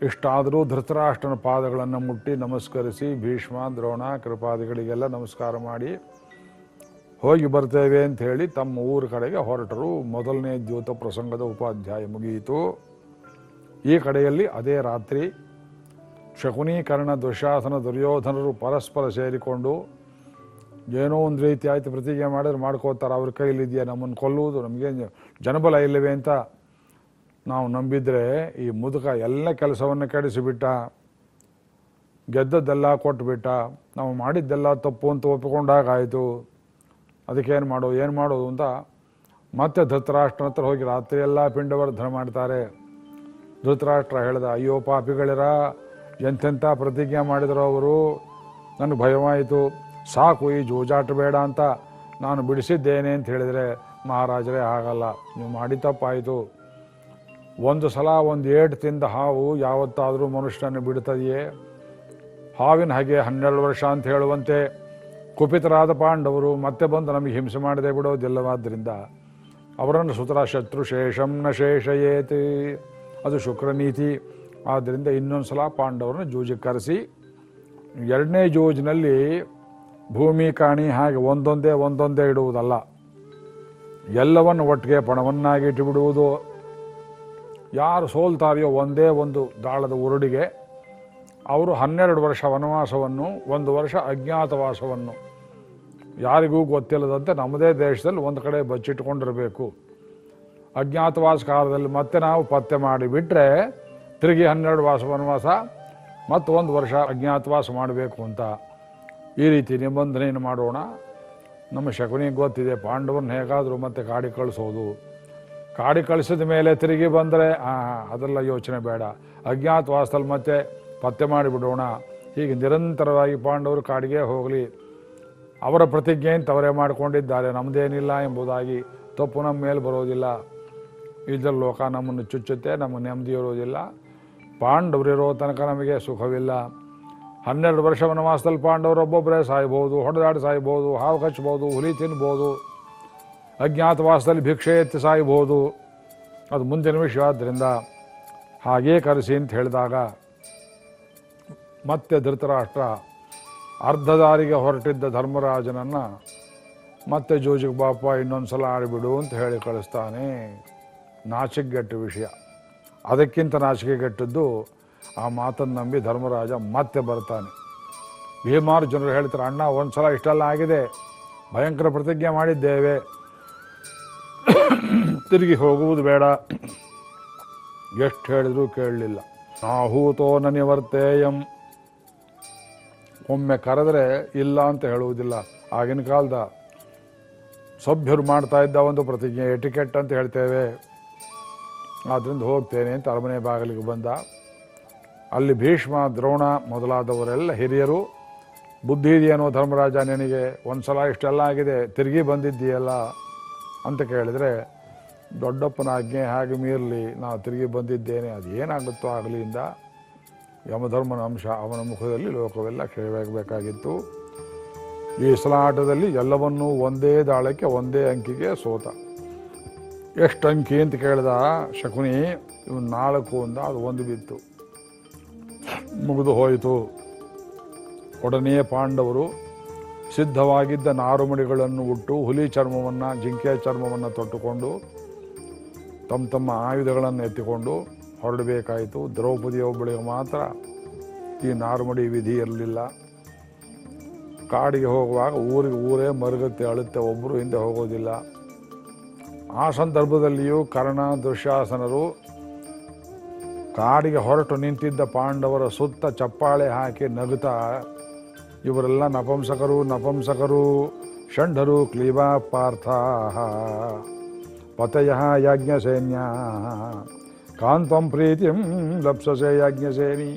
ಇಷ್ಟಾದರೂ ಧೃತರಾಷ್ಟ್ರನ ಪಾದಗಳನ್ನು ಮುಟ್ಟಿ ನಮಸ್ಕರಿಸಿ ಭೀಷ್ಮ ದ್ರೋಣ ಕೃಪಾದಿಗಳಿಗೆಲ್ಲ ನಮಸ್ಕಾರ ಮಾಡಿ ಹೋಗಿ ಬರ್ತೇವೆ ಅಂತ ಹೇಳಿ ತಮ್ಮ ಊರ ಕಡೆಗೆ ಹೊರಟರು. ಮೊದಲನೇ ದ್ಯೂತ ಪ್ರಸಂಗದ ಉಪಾಧ್ಯಾಯ ಮುಗಿಯಿತು. ಈ ಕಡೆಯಲ್ಲಿ ಅದೇ ರಾತ್ರಿ ಶಕುನೀಕರಣ, ದುಶಾಸನ, ದುರ್ಯೋಧನರು ಪರಸ್ಪರ ಸೇರಿಕೊಂಡು ಏನೋ ಒಂದು ರೀತಿ ಆಯಿತು, ಪ್ರತಿಜ್ಞೆ ಮಾಡಿದ್ರೆ ಮಾಡ್ಕೋತಾರೆ. ಅವ್ರ ಕೈಲಿದೆಯಾ ನಮ್ಮನ್ನು ಕೊಲ್ಲುವುದು ನಮಗೆ ಜನಬಲ ಇಲ್ಲವೇ ಅಂತ ನಾವು ನಂಬಿದ್ರೆ ಈ ಮುದುಕ ಎಲ್ಲ ಕೆಲಸವನ್ನು ಕೆಡಿಸಿಬಿಟ್ಟ, ಗೆದ್ದದ್ದೆಲ್ಲ ಕೊಟ್ಟುಬಿಟ್ಟ ನಾವು ಮಾಡಿದ್ದೆಲ್ಲ ತಪ್ಪು ಅಂತ ಒಪ್ಪಿಕೊಂಡಾಗ ಆಯಿತು ಅದಕ್ಕೇನು ಮಾಡೋದು ಏನು ಮಾಡೋದು ಅಂತ ಮತ್ತೆ ಧೃತರಾಷ್ಟ್ರನ ಹತ್ರ ಹೋಗಿ ರಾತ್ರಿ ಎಲ್ಲ ಪಿಂಡವರ್ಧನ ಮಾಡ್ತಾರೆ. ಧೃತರಾಷ್ಟ್ರ ಹೇಳಿದ, ಅಯ್ಯೋ ಪಾಪಿಗಳಿರ ಎಂಥೆಂಥ ಪ್ರತಿಜ್ಞೆ ಮಾಡಿದ್ರು ಅವರು? ನನಗೆ ಭಯವಾಯಿತು. ಸಾಕು, ಈ ಜೂಜಾಟ ಬೇಡ ಅಂತ ನಾನು ಬಿಡಿಸಿದ್ದೇನೆ ಅಂತ ಹೇಳಿದರೆ ಮಹಾರಾಜರೇ ಆಗಲ್ಲ ನೀವು ಮಾಡಿ ತಪ್ಪಾಯಿತು. ಒಂದು ಸಲ ಒಂದು ಏಟು ತಿಂದ ಹಾವು ಯಾವತ್ತಾದರೂ ಮನುಷ್ಯನನ್ನು ಬಿಡ್ತದೆಯೇ? ಹಾವಿನ ಹಾಗೆ ಹನ್ನೆರಡು ವರ್ಷ ಅಂತ ಹೇಳುವಂತೆ ಕುಪಿತರಾದ ಪಾಂಡವರು ಮತ್ತೆ ಬಂದು ನಮಗೆ ಹಿಂಸೆ ಮಾಡದೆ ಬಿಡೋದಿಲ್ಲವಾದ್ದರಿಂದ ಅವರನ್ನು ಸುತರ ಶತ್ರು ಶೇಷಂ ನ ಶೇಷಯೇತಿ. ಅದು ಶುಕ್ರನೀತಿ. ಆದ್ದರಿಂದ ಇನ್ನೊಂದು ಸಲ ಪಾಂಡವರನ್ನು ಜೂಜಿಗೆ ಕರೆಸಿ ಎರಡನೇ ಜೂಜಿನಲ್ಲಿ ಭೂಮಿ ಕಾಣಿ ಹಾಗೆ ಒಂದೊಂದೇ ಒಂದೊಂದೇ ಇಡುವುದಲ್ಲ. ಎಲ್ಲವನ್ನು ಒಟ್ಟಿಗೆ ಪಣವನ್ನಾಗಿ ಇಟ್ಟುಬಿಡುವುದು ಯಾರು ಸೋಲ್ತಾರೆಯೋ ಒಂದೇ ಒಂದು ದಾಳದ ಉರುಡಿಗೆ ಅವರು ಹನ್ನೆರಡು ವರ್ಷ ವನವಾಸವನ್ನು, ಒಂದು ವರ್ಷ ಅಜ್ಞಾತವಾಸವನ್ನು. ಯಾರಿಗೂ ಗೊತ್ತಿಲ್ಲದಂತೆ ನಮ್ಮದೇ ದೇಶದಲ್ಲಿ ಒಂದು ಕಡೆ ಬಚ್ಚಿಟ್ಕೊಂಡಿರಬೇಕು. ಅಜ್ಞಾತವಾಸ ಕಾಲದಲ್ಲಿ ಮತ್ತೆ ನಾವು ಪತ್ತೆ ಮಾಡಿಬಿಟ್ರೆ ತಿರುಗಿ ಹನ್ನೆರಡು ವಾಸ ವನವಾಸ, ಮತ್ತು ಒಂದು ವರ್ಷ ಅಜ್ಞಾತವಾಸ ಮಾಡಬೇಕು ಅಂತ. ಈ ರೀತಿ ನಿಬಂಧನೆಯನ್ನು ಮಾಡೋಣ. ನಮ್ಮ ಶಕುನಿಗೆ ಗೊತ್ತಿದೆ ಪಾಂಡವನ್ನ ಹೇಗಾದರೂ ಮತ್ತೆ ಕಾಡಿ ಕಳಿಸೋದು. ಕಾಡಿ ಕಳಿಸಿದ ಮೇಲೆ ತಿರುಗಿ ಬಂದರೆ ಅದೆಲ್ಲ ಯೋಚನೆ ಬೇಡ. ಅಜ್ಞಾತವಾಸದಲ್ಲಿ ಮತ್ತೆ ಪತ್ತೆ ಮಾಡಿಬಿಡೋಣ. ಹೀಗೆ ನಿರಂತರವಾಗಿ ಪಾಂಡವರು ಕಾಡಿಗೆ ಹೋಗಲಿ. ಅವರ ಪ್ರತಿಜ್ಞೆ ಅಂತ ಅವರೇ ಮಾಡಿಕೊಂಡಿದ್ದಾರೆ. ನಮ್ಮದೇನಿಲ್ಲ ಎಂಬುದಾಗಿ ತಪ್ಪು ನಮ್ಮ ಮೇಲೆ ಬರೋದಿಲ್ಲ. ಇದ್ರ ಲೋಕ ನಮ್ಮನ್ನು ಚುಚ್ಚುತ್ತೆ, ನಮಗೆ ನೆಮ್ಮದಿ ಇರೋದಿಲ್ಲ. ಪಾಂಡವರಿರೋ ತನಕ ನಮಗೆ ಸುಖವಿಲ್ಲ. ಹನ್ನೆರಡು ವರ್ಷ ವನವಾಸದಲ್ಲಿ ಪಾಂಡವರು ಒಬ್ಬೊಬ್ಬರೇ ಸಾಯ್ಬೋದು, ಹೊಡೆದಾಡಿ ಸಾಯ್ಬೋದು, ಹಾವು ಕಚ್ಚಬಹುದು ಹುಲಿ ತಿನ್ಬೋದು ಅಜ್ಞಾತವಾಸದಲ್ಲಿ ಭಿಕ್ಷೆ ಎತ್ತಿ ಸಾಯ್ಬೋದು. ಅದು ಮುಂದಿನ ವಿಷಯ. ಆದ್ದರಿಂದ ಹಾಗೇ ಕರೆಸಿ ಅಂತ ಹೇಳಿದಾಗ ಮತ್ತೆ ಧೃತರಾಷ್ಟ್ರ ಅರ್ಧ ದಾರಿಗೆ ಹೊರಟಿದ್ದ ಧರ್ಮರಾಜನನ್ನು ಮತ್ತೆ ಜೋಜಿಗೆ ಬಾಪ ಇನ್ನೊಂದು ಸಲ ಆಡಿಬಿಡು ಅಂತ ಹೇಳಿ ಕಳಿಸ್ತಾನೆ. ನಾಚಿಕೆಗೆಟ್ಟ ವಿಷಯ. ಅದಕ್ಕಿಂತ ನಾಚಿಕೆಗೆಟ್ಟದ್ದು ಆ ಮಾತನ್ನು ನಂಬಿ ಧರ್ಮರಾಜ ಮತ್ತೆ ಬರ್ತಾನೆ. ಭೀಮಾರ್ಜುನರು ಹೇಳ್ತಾರೆ, ಅಣ್ಣ ಒಂದು ಸಲ ಇಷ್ಟೆಲ್ಲ ಆಗಿದೆ. ಭಯಂಕರ ಪ್ರತಿಜ್ಞೆ ಮಾಡಿದ್ದೇವೆ. ತಿರುಗಿ ಹೋಗುವುದು ಬೇಡ. ಎಷ್ಟು ಹೇಳಿದ್ರು ಕೇಳಲಿಲ್ಲ. ನಾಹೂತೋ ನನಿವರ್ತೇಯಂ. ಒಮ್ಮೆ ಕರೆದ್ರೆ ಇಲ್ಲ ಅಂತ ಹೇಳುವುದಿಲ್ಲ. ಆಗಿನ ಕಾಲದ ಸಭ್ಯರು ಮಾಡ್ತಾ ಇದ್ದ ಒಂದು ಪ್ರತಿಜ್ಞೆ ಎಟಿಕೆಟ್ ಅಂತ ಹೇಳ್ತೇವೆ. ಆದ್ದರಿಂದ ಹೋಗ್ತೇನೆ ಅಂತ ಅರಮನೆ ಬಾಗಿಲಿಗೆ ಬಂದ. ಅಲ್ಲಿ ಭೀಷ್ಮ, ದ್ರೋಣ ಮೊದಲಾದವರೆಲ್ಲ ಹಿರಿಯರು ಬುದ್ಧಿ ಇದೆಯೇನೋ ಧರ್ಮರಾಜ ನಿನಗೆ ಒಂದು ಸಲ ಇಷ್ಟೆಲ್ಲ ಆಗಿದೆ, ತಿರುಗಿ ಬಂದಿದ್ದೀಯಲ್ಲ? ಅಂತ ಕೇಳಿದರೆ, ದೊಡ್ಡಪ್ಪನ ಆಜ್ಞೆ ಹಾಗೆ ಮೀರಲಿ ನಾನು ತಿರುಗಿ ಬಂದಿದ್ದೇನೆ ಅದು ಏನಾಗುತ್ತೋ ಆಗಲಿಂದ ಯಮಧರ್ಮನ ಅಂಶ ಅವನ ಮುಖದಲ್ಲಿ ಲೋಕವೆಲ್ಲ ಕ್ಷಯವಾಗಬೇಕಾಗಿತ್ತು ಈ ಸಲಾಟದಲ್ಲಿ ಎಲ್ಲವನ್ನೂ ಒಂದೇ ದಾಳಕ್ಕೆ, ಒಂದೇ ಅಂಕಿಗೆ ಸೋತ. ಎಷ್ಟು ಅಂಕಿ ಅಂತ ಕೇಳಿದ ಶಕುನಿ, ಇವನು ನಾಲ್ಕು ಅಂದ ಅದು ಒಂದು ಬಿತ್ತು. ಮುಗಿದು ಹೋಯಿತು. ಒಡನೆಯ ಪಾಂಡವರು ಸಿದ್ಧವಾಗಿದ್ದ ನಾರುಮಡಿಗಳನ್ನು ಉಟ್ಟು ಹುಲಿ ಚರ್ಮವನ್ನು, ಜಿಂಕೆ ಚರ್ಮವನ್ನು ತೊಟ್ಟುಕೊಂಡು ತಮ್ಮ ತಮ್ಮ ಆಯುಧಗಳನ್ನು ಎತ್ತಿಕೊಂಡು ಹೊರಡಬೇಕಾಯಿತು. ದ್ರೌಪದಿಯೊಬ್ಬಳಿಗೆ ಮಾತ್ರ ಈ ನಾರ್ಮಡಿ ವಿಧಿ ಇರಲಿಲ್ಲ. ಕಾಡಿಗೆ ಹೋಗುವಾಗ ಊರಿಗೆ ಊರೇ ಮರುಗತ್ತೆ, ಅಳುತ್ತೆ ಒಬ್ಬರು ಹಿಂದೆ ಹೋಗೋದಿಲ್ಲ. ಆ ಸಂದರ್ಭದಲ್ಲಿಯೂ ಕರ್ಣ ದುಶ್ಯಾಸನರು ಕಾಡಿಗೆ ಹೊರಟು ನಿಂತಿದ್ದ ಪಾಂಡವರ ಸುತ್ತ ಚಪ್ಪಾಳೆ ಹಾಕಿ ನಗುತ್ತಾ, ಇವರೆಲ್ಲ ನಪಂಸಕರು ನಪಂಸಕರು, ಷಂಢರು, ಕ್ಲೀಬಾ ಪಾರ್ಥ ಪತಯ ಯಾಜ್ಞಸೇನ್ಯ. ಕಾಂತಂ ಪ್ರೀತಿಂ ಲಪ್ಸಸೆ ಯಾಜ್ಞಸೇನಿ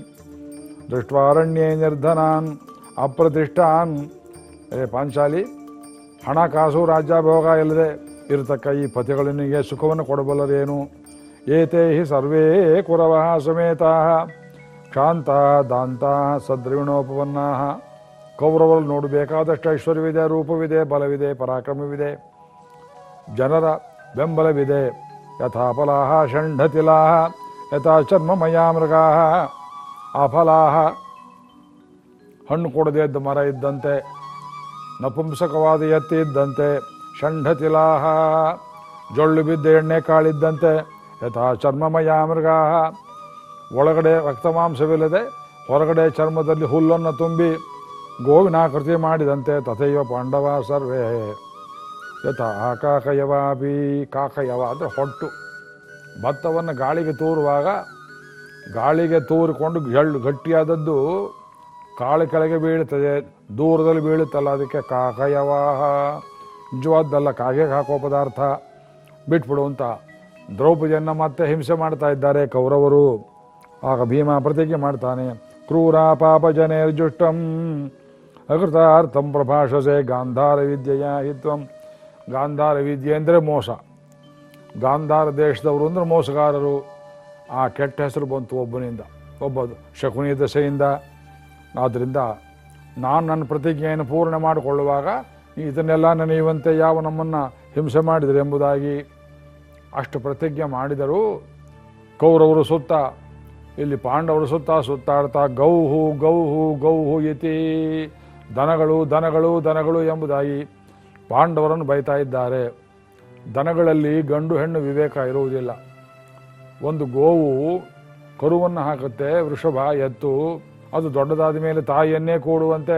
ದೃಷ್ಟ್ವಾರಣ್ಯೇ ನಿರ್ಧನಾನ್ ಅಪ್ರತಿಷ್ಠಾನ್ ಏ ಪಾಂಚಾಲಿ ಹಣಕಾಸು ರಾಜ್ಯಭೋಗ ಇಲ್ಲದೆ ಇರತಕ್ಕ ಈ ಪತಿಗಳನಿಗೆ ಸುಖವನ್ನು ಕೊಡಬಲ್ಲದೇನು? ಏತೇ ಹಿ ಸರ್ವೇ ಕುರವ ಸಮೇತ ಕ್ಷಾಂತ ದಾಂತ ಸದ್ರವಿಣೋಪವನ್ನಾ. ಕೌರವರು ನೋಡಬೇಕಾದಷ್ಟು ಐಶ್ವರ್ಯವಿದೆ, ರೂಪವಿದೆ, ಬಲವಿದೆ, ಪರಾಕ್ರಮವಿದೆ. ಜನರ ಬೆಂಬಲವಿದೆ. ಯಥಾಫಲಾಹ ಷಂಢತಿಲಾಹ ಯಥಾ ಚರ್ಮಮಯ ಮೃಗಾಹ ಅಫಲಾಹ ಹಣ್ಣು ಕೊಡದೇ ಮರ ಇದ್ದಂತೆ, ನಪುಂಸಕವಾದ ಎತ್ತಿ ಇದ್ದಂತೆ, ಷಂಢತಿಲಾಹ, ಜೊಳ್ಳು ಬಿದ್ದ ಎಣ್ಣೆ ಕಾಳಿದ್ದಂತೆ, ಯಥಾ ಚರ್ಮಮಯ ಮೃಗಾಹ. ಒಳಗಡೆ ರಕ್ತಮಾಂಸವಿಲ್ಲದೆ ಹೊರಗಡೆ ಚರ್ಮದಲ್ಲಿ ಹುಲ್ಲನ್ನು ತುಂಬಿ ಗೋವಿನಾಕೃತಿ ಮಾಡಿದಂತೆ ತಥೆಯೋ ಪಾಂಡವ ಸರ್ವೇ. ಯಥಾ ಕಾಕಯವಾಪಿ ಕಾಕಯವ ಅಂದರೆ ಹೊಟ್ಟು. ಭತ್ತವನ್ನು ಗಾಳಿಗೆ ತೂರುವಾಗ ಗಾಳಿಗೆ ತೂರಿಕೊಂಡು ಎಳ್ಳು ಗಟ್ಟಿಯಾದದ್ದು ಕಾಳು ಕೆಳಗೆ ಬೀಳುತ್ತದೆ, ದೂರದಲ್ಲಿ ಬೀಳುತ್ತಲ್ಲ, ಅದಕ್ಕೆ ಕಾಕಯವಾಹ. ನಿಜವಾದ್ದಲ್ಲ ಕಾಗೆ ಹಾಕೋ ಪದಾರ್ಥ. ಬಿಟ್ಬಿಡು ಅಂತ ದ್ರೌಪದಿಯನ್ನು ಮತ್ತೆ ಹಿಂಸೆ ಮಾಡ್ತಾ ಇದ್ದಾರೆ ಕೌರವರು. ಆಗ ಭೀಮ ಪ್ರತಿಜ್ಞೆ ಮಾಡ್ತಾನೆ, ಕ್ರೂರ ಪಾಪ ಜನೇರ್ಜುಷ್ಟಂ ಅಕೃತಾರ್ಥಂ ಪ್ರಭಾಷಸೆ ಗಾಂಧಾರ ವಿದ್ಯೆಯ ಹಿತ್ವಂ. ಗಾಂಧಾರ ವಿದ್ಯೆ ಅಂದರೆ ಮೋಸ. ಗಾಂಧಾರ ದೇಶದವರು ಅಂದರೆ ಮೋಸಗಾರರು. ಆ ಕೆಟ್ಟ ಹೆಸರು ಬಂತು ಒಬ್ಬನಿಂದ, ಒಬ್ಬ ಶಕುನಿ ದಶೆಯಿಂದ. ಆದ್ದರಿಂದ ನಾನು ನನ್ನ ಪ್ರತಿಜ್ಞೆಯನ್ನು ಪೂರ್ಣ ಮಾಡಿಕೊಳ್ಳುವಾಗ ಇದನ್ನೆಲ್ಲ ನೆನೆಯುವಂತೆ ಯಾವ ನಮ್ಮನ್ನು ಹಿಂಸೆ ಮಾಡಿದರು ಎಂಬುದಾಗಿ ಅಷ್ಟು ಪ್ರತಿಜ್ಞೆ ಮಾಡಿದರು ಕೌರವರು ಸುತ್ತ, ಇಲ್ಲಿ ಪಾಂಡವರು ಸುತ್ತ ಸುತ್ತಾಡ್ತಾ, ಗೌಹು ಗೌಹು ಗೌಹು ಇತಿ ದನಗಳು ದನಗಳು ದನಗಳು ಎಂಬುದಾಗಿ ಪಾಂಡವರನ್ನು ಬೈತಾ ಇದ್ದಾರೆ. ದನಗಳಲ್ಲಿ ಗಂಡು ಹೆಣ್ಣು ವಿವೇಕ ಇರುವುದಿಲ್ಲ. ಒಂದು ಗೋವು ಕರುವನ್ನು ಹಾಕುತ್ತೆ, ವೃಷಭ ಎತ್ತು, ಅದು ದೊಡ್ಡದಾದ ಮೇಲೆ ತಾಯಿಯನ್ನೇ ಕೂಡುವಂತೆ.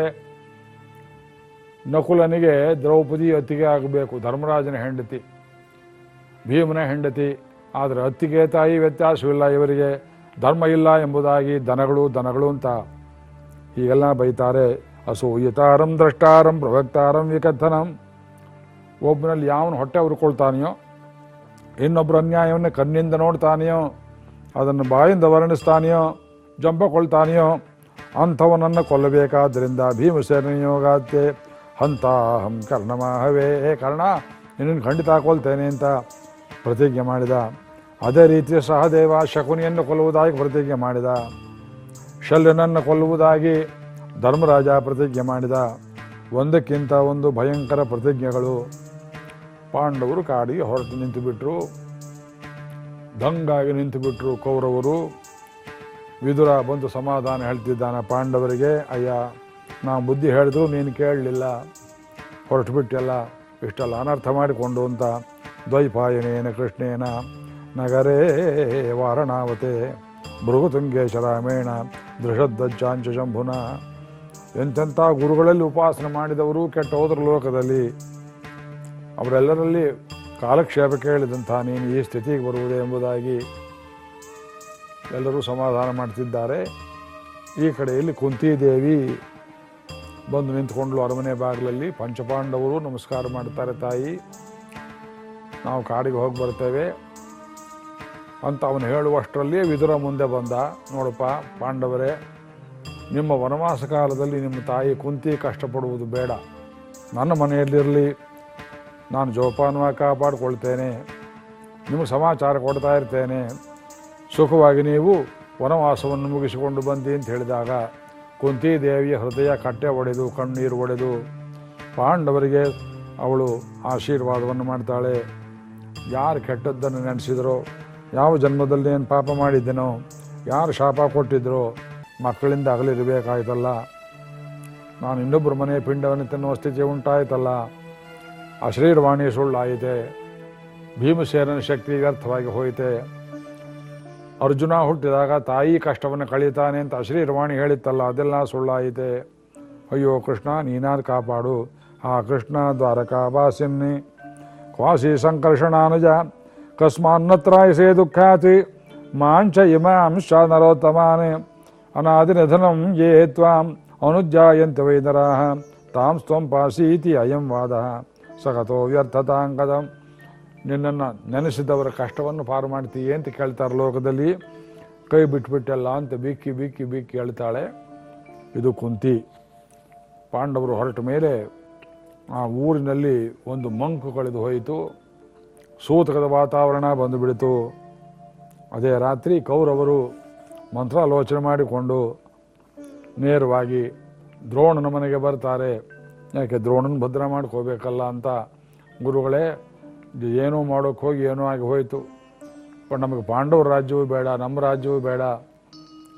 ನಕುಲನಿಗೆ ದ್ರೌಪದಿ ಅತ್ತಿಗೆ ಆಗಬೇಕು, ಧರ್ಮರಾಜನ ಹೆಂಡತಿ, ಭೀಮನ ಹೆಂಡತಿ. ಆದರೆ ಅತ್ತಿಗೆ ತಾಯಿ ವ್ಯತ್ಯಾಸವಿಲ್ಲ ಇವರಿಗೆ, ಧರ್ಮ ಇಲ್ಲ ಎಂಬುದಾಗಿ ದನಗಳು ದನಗಳು ಅಂತ. ಹೀಗೆಲ್ಲ ಬೈತಾರೆ. ಅಸೂಯಿತಾರಂ, ದ್ರಷ್ಟಾರಂ, ಪ್ರವಕ್ತಾರಂ, ವಿಕಥನಂ. ಒಬ್ಬನಲ್ಲಿ ಯಾವ ಹೊಟ್ಟೆ ಉರ್ಕೊಳ್ತಾನೆಯೋ ಇನ್ನೊಬ್ಬರ ಅನ್ಯಾಯವನ್ನು ಕಣ್ಣಿಂದ ನೋಡ್ತಾನೆಯೋ, ಅದನ್ನು ಬಾಯಿಂದ ವರ್ಣಿಸ್ತಾನೆಯೋ, ಜಂಪಕೊಳ್ತಾನೆಯೋ, ಅಂಥವನನ್ನು ಕೊಲ್ಲಬೇಕಾದ್ದರಿಂದ ಭೀಮಸೇನ ಹಂತ ಹಂತಾಹಂ ಕರ್ಣಮಾಹವೇ. ಹೇ ಕರ್ಣ, ನಿನ್ನನ್ನು ಖಂಡಿತ ಕೊಲ್ತೇನೆ ಅಂತ ಪ್ರತಿಜ್ಞೆ ಮಾಡಿದ. ಅದೇ ರೀತಿ ಸಹದೇವ ಶಕುನಿಯನ್ನು ಕೊಲ್ಲುವುದಾಗಿ ಪ್ರತಿಜ್ಞೆ ಮಾಡಿದ. ಶಲ್ಯನನ್ನು ಕೊಲ್ಲುವುದಾಗಿ ಧರ್ಮರಾಜ ಪ್ರತಿಜ್ಞೆ ಮಾಡಿದ. ಒಂದಕ್ಕಿಂತ ಒಂದು ಭಯಂಕರ ಪ್ರತಿಜ್ಞೆಗಳು. ಪಾಂಡವರು ಕಾಡಿಗೆ ಹೊರಟು ನಿಂತುಬಿಟ್ರು. ದಂಗಾಗಿ ನಿಂತುಬಿಟ್ರು ಕೌರವರು. ವಿದುರ ಬಂದು ಸಮಾಧಾನ ಹೇಳ್ತಿದ್ದಾನೆ ಪಾಂಡವರಿಗೆ. ಅಯ್ಯ ನಾ ಬುದ್ಧಿ ಹೇಳಿದ್ರು ನೀನು ಕೇಳಲಿಲ್ಲ. ಹೊರಟು ಬಿಟ್ಟೆಲ್ಲ ಇಷ್ಟೆಲ್ಲ ಅನರ್ಥ ಮಾಡಿಕೊಂಡು ಅಂತ. ದ್ವೈಪಾಯನೇನ ಕೃಷ್ಣೇನ, ನಗರೇ ವಾರಣಾವತೆ ಭೃಗುತುಂಗೇಶರಾಮೇಣ ದೃಷಧ್ವಜಾಂಚ ಶಂಭುನ. ಎಂತೆಂಥ ಗುರುಗಳಲ್ಲಿ ಉಪಾಸನೆ ಮಾಡಿದವರು ಕೆಟ್ಟ ಹೋದ್ರ ಲೋಕದಲ್ಲಿ. ಅವರೆಲ್ಲರಲ್ಲಿ ಕಾಲಕ್ಷೇಪ ಕೇಳಿದಂಥ ನೀನು ಈ ಸ್ಥಿತಿಗೆ ಬರುವುದೇ ಎಂಬುದಾಗಿ ಎಲ್ಲರೂ ಸಮಾಧಾನ ಮಾಡ್ತಿದ್ದಾರೆ. ಈ ಕಡೆಯಲ್ಲಿ ಕುಂತಿದೇವಿ ಬಂದು ನಿಂತ್ಕೊಂಡ್ಲು ಅರಮನೆ ಬಾಗಿಲಲ್ಲಿ ಪಂಚಪಾಂಡವರು ನಮಸ್ಕಾರ ಮಾಡ್ತಾರೆ ತಾಯಿ. ನಾವು ಕಾಡಿಗೆ ಹೋಗಿ ಬರ್ತೇವೆ ಅಂತ ಅವನು ಹೇಳುವಷ್ಟರಲ್ಲಿ ವಿದುರ ಮುಂದೆ ಬಂದ. ನೋಡಪ್ಪ ಪಾಂಡವರೇ, ನಿಮ್ಮ ವನವಾಸ ಕಾಲದಲ್ಲಿ ನಿಮ್ಮ ತಾಯಿ ಕುಂತಿ ಕಷ್ಟಪಡುವುದು ಬೇಡ. ನನ್ನ ಮನೆಯಲ್ಲಿರಲಿ ನಾನು ಜೋಪಾನವಾಗಿ ಕಾಪಾಡಿಕೊಳ್ತೇನೆ. ನಿಮಗೆ ಸಮಾಚಾರ ಕೊಡ್ತಾ ಇರ್ತೇನೆ. ಸುಖವಾಗಿ ನೀವು ವನವಾಸವನ್ನು ಮುಗಿಸಿಕೊಂಡು ಬಂದಿ ಅಂತ ಹೇಳಿದಾಗ, ಕುಂತಿ ದೇವಿಯ ಹೃದಯ ಕಟ್ಟೆ ಒಡೆದು, ಕಣ್ಣೀರು ಒಡೆದು, ಪಾಂಡವರಿಗೆ ಅವಳು ಆಶೀರ್ವಾದವನ್ನು ಮಾಡ್ತಾಳೆ. ಯಾರು ಕೆಟ್ಟದ್ದನ್ನು ನೆನೆಸಿದ್ರೋ, ಯಾವ ಜನ್ಮದಲ್ಲಿ ಏನು ಪಾಪ ಮಾಡಿದ್ದೆನೋ, ಯಾರು ಶಾಪ ಕೊಟ್ಟಿದ್ರೋ, ಮಕ್ಕಳಿಂದ ಅಗಲಿರಬೇಕಾಯ್ತಲ್ಲ. ನಾನು ಇನ್ನೊಬ್ಬರ ಮನೆ ಪಿಂಡವನ್ನು ತಿನ್ನುವ ಸ್ಥಿತಿ ಉಂಟಾಯ್ತಲ್ಲ. ಅಶ್ರೀರ್ವಾಣಿ ಸುಳ್ಳಾಯಿತೆ. ಭೀಮಸೇನನ ಶಕ್ತಿ ವ್ಯರ್ಥವಾಗಿ ಹೋಯಿತೆ. ಅರ್ಜುನ ಹುಟ್ಟಿದಾಗ ತಾಯಿ ಕಷ್ಟವನ್ನು ಕಳೀತಾನೆ ಅಂತ ಅಶ್ರೀರ್ವಾಣಿ ಹೇಳಿತ್ತಲ್ಲ, ಅದೆಲ್ಲ ಸುಳ್ಳಾಯಿತೆ. ಅಯ್ಯೋ ಕೃಷ್ಣ, ನೀನಾದ ಕಾಪಾಡು. ಆ ಕೃಷ್ಣ ದ್ವಾರಕಾವಾಸಿನ್ನಿ ಕ್ವಾಸಿ ಸಂಕರ್ಷಣಾನುಜ. ಕಸ್ಮಾನ್ನತ್ರಾಯಸೇ ದುಃಖಾತಿ. ಮಾಂಚ ಇಮಾಂಶ ನರೋತ್ತಮಾನೆ. ಅನಾದಿ ನಿಧನಂ ಯೇ ತ್ವಾಂ. ಅನುಜ್ಜಾಯಂತ ವೈದರಾಹ ತಾಂ ಸ್ವಂ ಅಯಂ ವಾದ. ಸಗತೋ ವ್ಯರ್ಥತಾಂಗದಂ. ನಿನ್ನನ್ನು ನೆನೆಸಿದವರ ಕಷ್ಟವನ್ನು ಪಾರು ಮಾಡ್ತೀಯೇ ಅಂತ ಕೇಳ್ತಾರೆ ಲೋಕದಲ್ಲಿ. ಕೈ ಬಿಟ್ಬಿಟ್ಟಲ್ಲ ಅಂತ ಬಿಕ್ಕಿ ಬಿಕ್ಕಿ ಬಿಕ್ಕಿ ಹೇಳ್ತಾಳೆ. ಇದು ಕುಂತಿ. ಪಾಂಡವರು ಹೊರಟ ಮೇಲೆ ಆ ಊರಿನಲ್ಲಿ ಒಂದು ಮಂಕು ಕಳೆದು ಹೋಯಿತು. ಸೂತಕದ ವಾತಾವರಣ ಬಂದುಬಿಡಿತು. ಅದೇ ರಾತ್ರಿ ಕೌರವರು ಮಂತ್ರಾಲೋಚನೆ ಮಾಡಿಕೊಂಡು ನೇರವಾಗಿ ದ್ರೋಣನ ಮನೆಗೆ ಬರ್ತಾರೆ. ಯಾಕೆ ದ್ರೋಣನ ಭದ್ರ ಮಾಡ್ಕೋಬೇಕಲ್ಲ ಅಂತ ಗುರುಗಳೇ ಏನೂ ಮಾಡೋಕ್ಕೆ ಹೋಗಿ ಏನೋ ಆಗಿ ಹೋಯಿತು. ಬಟ್ ನಮಗೆ ಪಾಂಡವರ ರಾಜ್ಯವೂ ಬೇಡ, ನಮ್ಮ ರಾಜ್ಯವೂ ಬೇಡ.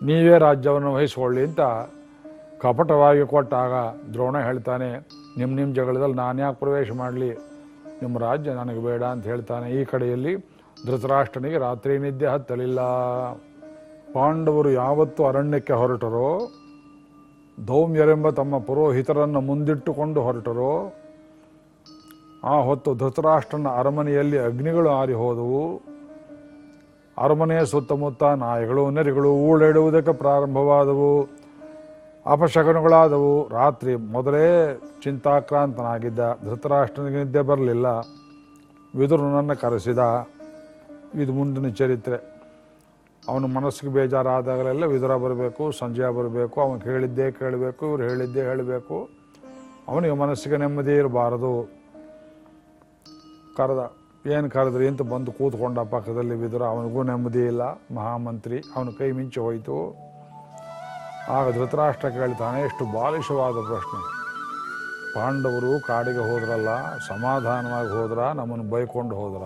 ನೀವೇ ರಾಜ್ಯವನ್ನು ವಹಿಸ್ಕೊಳ್ಳಿ ಅಂತ ಕಪಟವಾಗಿ ಕೊಟ್ಟಾಗ ದ್ರೋಣ ಹೇಳ್ತಾನೆ ನಿಮ್ಮ ನಿಮ್ಮ ಜಗಳದಲ್ಲಿ ನಾನು ಯಾಕೆ ಪ್ರವೇಶ ಮಾಡಲಿ? ನಿಮ್ಮ ರಾಜ್ಯ ನನಗೆ ಬೇಡ ಅಂತ ಹೇಳ್ತಾನೆ. ಈ ಕಡೆಯಲ್ಲಿ ಧೃತರಾಷ್ಟ್ರನಿಗೆ ರಾತ್ರಿ ನಿದ್ದೆ ಹತ್ತಲಿಲ್ಲ. ಪಾಂಡವರು ಯಾವತ್ತು ಅರಣ್ಯಕ್ಕೆ ಹೊರಟರೋ ಧೌಮ್ಯರೆಂಬ ತಮ್ಮ ಪುರೋಹಿತರನ್ನು ಮುಂದಿಟ್ಟುಕೊಂಡು ಹೊರಟರು. ಆ ಹೊತ್ತು ಧೃತರಾಷ್ಟ್ರನ ಅರಮನೆಯಲ್ಲಿ ಅಗ್ನಿಗಳು ಆರಿ ಹೋದವು. ಅರಮನೆಯ ಸುತ್ತಮುತ್ತ ನಾಯಿಗಳು, ನೆರಿಗಳು ಊಳೆಡುವುದಕ್ಕೆ ಪ್ರಾರಂಭವಾದವು. ಅಪಶಕನಗಳಾದವು. ರಾತ್ರಿ ಮೊದಲೇ ಚಿಂತಾಕ್ರಾಂತನಾಗಿದ್ದ. ಧೃತರಾಷ್ಟ್ರನಿಗೆ ನಿದ್ದೆ ಬರಲಿಲ್ಲ. ವಿದುರನನ್ನು ಕರೆಸಿದ. ಇದು ಮುಂದಿನ ಚರಿತ್ರೆ. ಅವನ ಮನಸ್ಸಿಗೆ ಬೇಜಾರಾದಾಗಲೆಲ್ಲ ವಿದುರ ಬರಬೇಕು, ಸಂಜಯ ಬರಬೇಕು, ಅವನು ಹೇಳಿದ್ದೇ ಕೇಳಬೇಕು, ಇವ್ರು ಹೇಳಿದ್ದೇ ಹೇಳಬೇಕು. ಅವನಿಗೆ ಮನಸ್ಸಿಗೆ ನೆಮ್ಮದಿ ಇರಬಾರದು. ಕರೆದ, ಏನು ಕರೆದ್ರಿ ಅಂತ ಬಂದು ಕೂತ್ಕೊಂಡ ಪಕ್ಕದಲ್ಲಿ ವಿದುರ, ಅವನಿಗೂ ನೆಮ್ಮದಿ ಇಲ್ಲ, ಮಹಾಮಂತ್ರಿ, ಅವನ ಕೈ ಮಿಂಚಿ ಹೋಯಿತು. ಆಗ ಧೃತರಾಷ್ಟ್ರ ಕೇಳ್ತಾನೆ, ಎಷ್ಟು ಬಾಲಿಷವಾದ ಪ್ರಶ್ನೆ. ಪಾಂಡವರು ಕಾಡಿಗೆ ಹೋದ್ರಲ್ಲ, ಸಮಾಧಾನವಾಗಿ ಹೋದ್ರ, ನಮ್ಮನ್ನು ಬೈಕೊಂಡು ಹೋದ್ರ.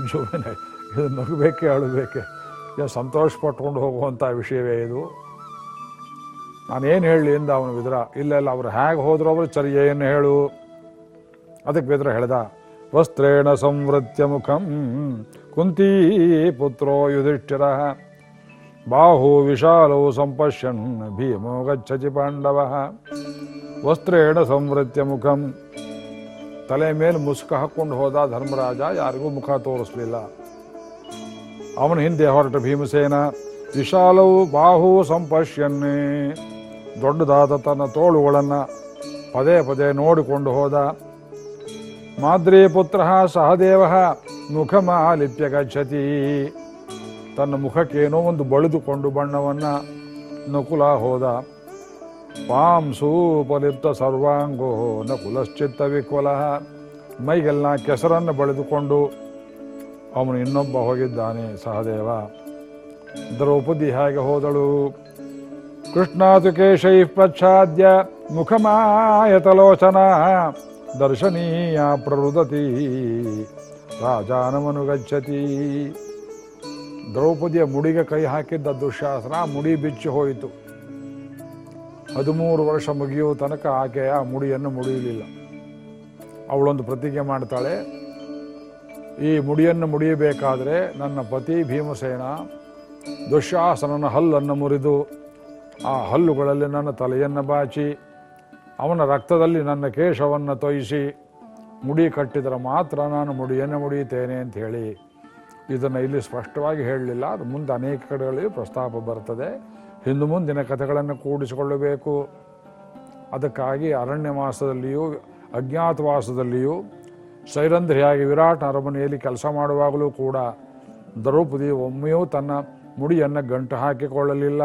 (laughs) ಜೀವನ (laughs) ಇದು ನಗಬೇಕೆ, ಅಳಬೇಕೆ. ಇದು ಸಂತೋಷ ಪಟ್ಕೊಂಡು ಹೋಗುವಂಥ ವಿಷಯವೇ ಇದು? ನಾನೇನು ಹೇಳಲಿ ಎಂದ ಅವನು ವಿದ್ರ ಇಲ್ಲ ಇಲ್ಲ, ಅವ್ರು ಹೇಗೆ ಹೋದ್ರು ಅವರು ಚರ್ಯೆಯನ್ನು ಹೇಳು? ಅದಕ್ಕೆ ವಿದ್ರ ಹೇಳ್ದ, ವಸ್ತ್ರೇಣ ಸಂವೃತ್ಯ ಮುಖಂ ಕುಂತೀ ಪುತ್ರೋ ಯುಧಿಷ್ಠಿರ. ಬಾಹು ವಿಶಾಲೋ ಸಂಪಶ್ಯನ್ ಭೀಮೋ ಗಚ್ಚತಿ ಪಾಂಡವ. ವಸ್ತ್ರೇಣ ಸಂವೃತ್ಯ ಮುಖಂ. ತಲೆ ಮೇಲೆ ಮುಸ್ಕ ಹಾಕ್ಕೊಂಡು ಹೋದ ಧರ್ಮರಾಜ ಯಾರಿಗೂ ಮುಖ ತೋರಿಸ್ಲಿಲ್ಲ. ಅವನ ಹಿಂದೆ ಹೊರಟ ಭೀಮಸೇನ, ವಿಶಾಲವು ಬಾಹು ಸಂಪಶ್ಯನ್ನೇ, ದೊಡ್ಡದಾದ ತನ್ನ ತೋಳುಗಳನ್ನು ಪದೇ ಪದೇ ನೋಡಿಕೊಂಡು ಹೋದ. ಮಾದ್ರಿ ಪುತ್ರ ಸಹದೇವ ಮುಖಮಾಲಿಪ್ಯ ಗಚ್ಚತಿ. ತನ್ನ ಮುಖಕ್ಕೇನೋ ಒಂದು ಬಳಿದುಕೊಂಡು ಬಣ್ಣವನ್ನು ನಕುಲ ಹೋದ. ಪಾಂಸೂಪಲಿಪ್ತ ಸರ್ವಾಂಗೋ ನಕುಲಶ್ಚಿತ್ತ ವಿಕುಲ ಮೈಗೆಲ್ಲ ಕೆಸರನ್ನು ಬಳಿದುಕೊಂಡು ಅವನು ಇನ್ನೊಬ್ಬ ಹೋಗಿದ್ದಾನೆ, ಸಹದೇವ. ದ್ರೌಪದಿ ಹೇಗೆ ಹೋದಳು? ಕೃಷ್ಣಾತು ಕೇಶೈ ಪ್ರಚ್ಛಾದ್ಯ ಮುಖಮಾಯತಲೋಚನ ದರ್ಶನೀಯ ಪ್ರರುದತಿ. ರಾಜಾನಮನುಗಚ್ಚತಿ ದ್ರೌಪದಿಯ ಮುಡಿಗೆ ಕೈ ಹಾಕಿದ್ದ ದುಶ್ಯಾಸನ ಮುಡಿ ಬಿಚ್ಚಿ ಹೋಯಿತು. ಹದಿಮೂರು ವರ್ಷ ಮುಗಿಯುವ ತನಕ ಆಕೆಯ ಮುಡಿಯನ್ನು ಮುಡಿಯಲಿಲ್ಲ. ಅವಳೊಂದು ಪ್ರತಿಜ್ಞೆ ಮಾಡ್ತಾಳೆ ಈ ಮುಡಿಯನ್ನು ಮುಡಿಯಬೇಕಾದರೆ ನನ್ನ ಪತಿ ಭೀಮಸೇನ ದುಶ್ಯಾಸನನ ಹಲ್ಲನ್ನು ಮುರಿದು ಆ ಹಲ್ಲುಗಳಲ್ಲಿ ನನ್ನ ತಲೆಯನ್ನು ಬಾಚಿ, ಅವನ ರಕ್ತದಲ್ಲಿ ನನ್ನ ಕೇಶವನ್ನು ತೊಯಿಸಿ, ಮುಡಿ ಕಟ್ಟಿದರೆ ಮಾತ್ರ ನಾನು ಮುಡಿಯನ್ನು ಮುಡಿಯುತ್ತೇನೆ ಅಂತ ಹೇಳಿ. ಇದನ್ನು ಇಲ್ಲಿ ಸ್ಪಷ್ಟವಾಗಿ ಹೇಳಲಿಲ್ಲ. ಅದು ಮುಂದೆ ಅನೇಕ ಕಡೆಗಳಲ್ಲಿ ಪ್ರಸ್ತಾಪ ಬರ್ತದೆ. ಹಿಂದು ಮುಂದಿನ ಕಥೆಗಳನ್ನು ಕೂಡಿಸಿಕೊಳ್ಳಬೇಕು. ಅದಕ್ಕಾಗಿ ಅರಣ್ಯ ಮಾಸದಲ್ಲಿಯೂ ಅಜ್ಞಾತವಾಸದಲ್ಲಿಯೂ ಸೈರಂಧ್ರಿಯಾಗಿ ವಿರಾಟ್ ಅರಮನೆಯಲ್ಲಿ ಕೆಲಸ ಮಾಡುವಾಗಲೂ ಕೂಡ ದ್ರೌಪದಿ ಒಮ್ಮೆಯೂ ತನ್ನ ಮುಡಿಯನ್ನು ಗಂಟು ಹಾಕಿಕೊಳ್ಳಲಿಲ್ಲ.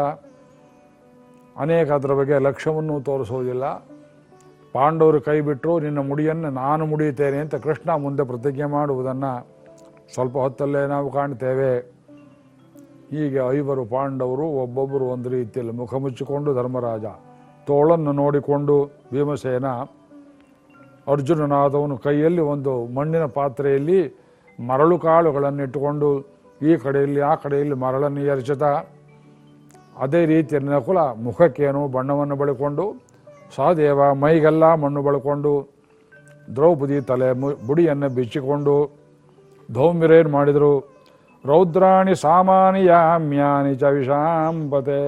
ಅನೇಕ ಅದರ ಬಗ್ಗೆ ಲಕ್ಷ್ಯವನ್ನು ತೋರಿಸೋದಿಲ್ಲ ಪಾಂಡವರು ಕೈ ಬಿಟ್ಟರು ನಿನ್ನ ಮುಡಿಯನ್ನು ನಾನು ಮುಡಿಯುತ್ತೇನೆ ಅಂತ ಕೃಷ್ಣ ಮುಂದೆ ಪ್ರತಿಜ್ಞೆ ಮಾಡುವುದನ್ನು ಸ್ವಲ್ಪ ಹೊತ್ತಲ್ಲೇ ನಾವು ಕಾಣ್ತೇವೆ. ಹೀಗೆ ಐವರು ಪಾಂಡವರು ಒಬ್ಬೊಬ್ಬರು ಒಂದು ರೀತಿಯಲ್ಲಿ ಮುಖ ಮುಚ್ಚಿಕೊಂಡು ಧರ್ಮರಾಜ ತೋಳನ್ನು ನೋಡಿಕೊಂಡು ಭೀಮಸೇನ ಅರ್ಜುನನಾದವನು ಕೈಯಲ್ಲಿ ಒಂದು ಮಣ್ಣಿನ ಪಾತ್ರೆಯಲ್ಲಿ ಮರಳು ಕಾಳುಗಳನ್ನು ಇಟ್ಟುಕೊಂಡು ಈ ಕಡೆಯಲ್ಲಿ ಆ ಕಡೆಯಲ್ಲಿ ಮರಳನ್ನು ಎರಚುತ್ತಾ ಅದೇ ರೀತಿಯ ನಕುಲ ಮುಖಕ್ಕೇನು ಬಣ್ಣವನ್ನು ಬಳಕೊಂಡು, ಸಹದೇವ ಮೈಗೆಲ್ಲ ಮಣ್ಣು ಬಳಕೊಂಡು, ದ್ರೌಪದಿ ತಲೆ ಬುಡಿಯನ್ನು ಬಿಚ್ಚಿಕೊಂಡು ಧೌಮ್ಯರೇನು ಮಾಡಿದರು. ರೌದ್ರಾಣಿ ಸಾಮಾನ್ಯಾಮ್ಯಾನಿ ಚ ವಿಷಾಂಬತೆ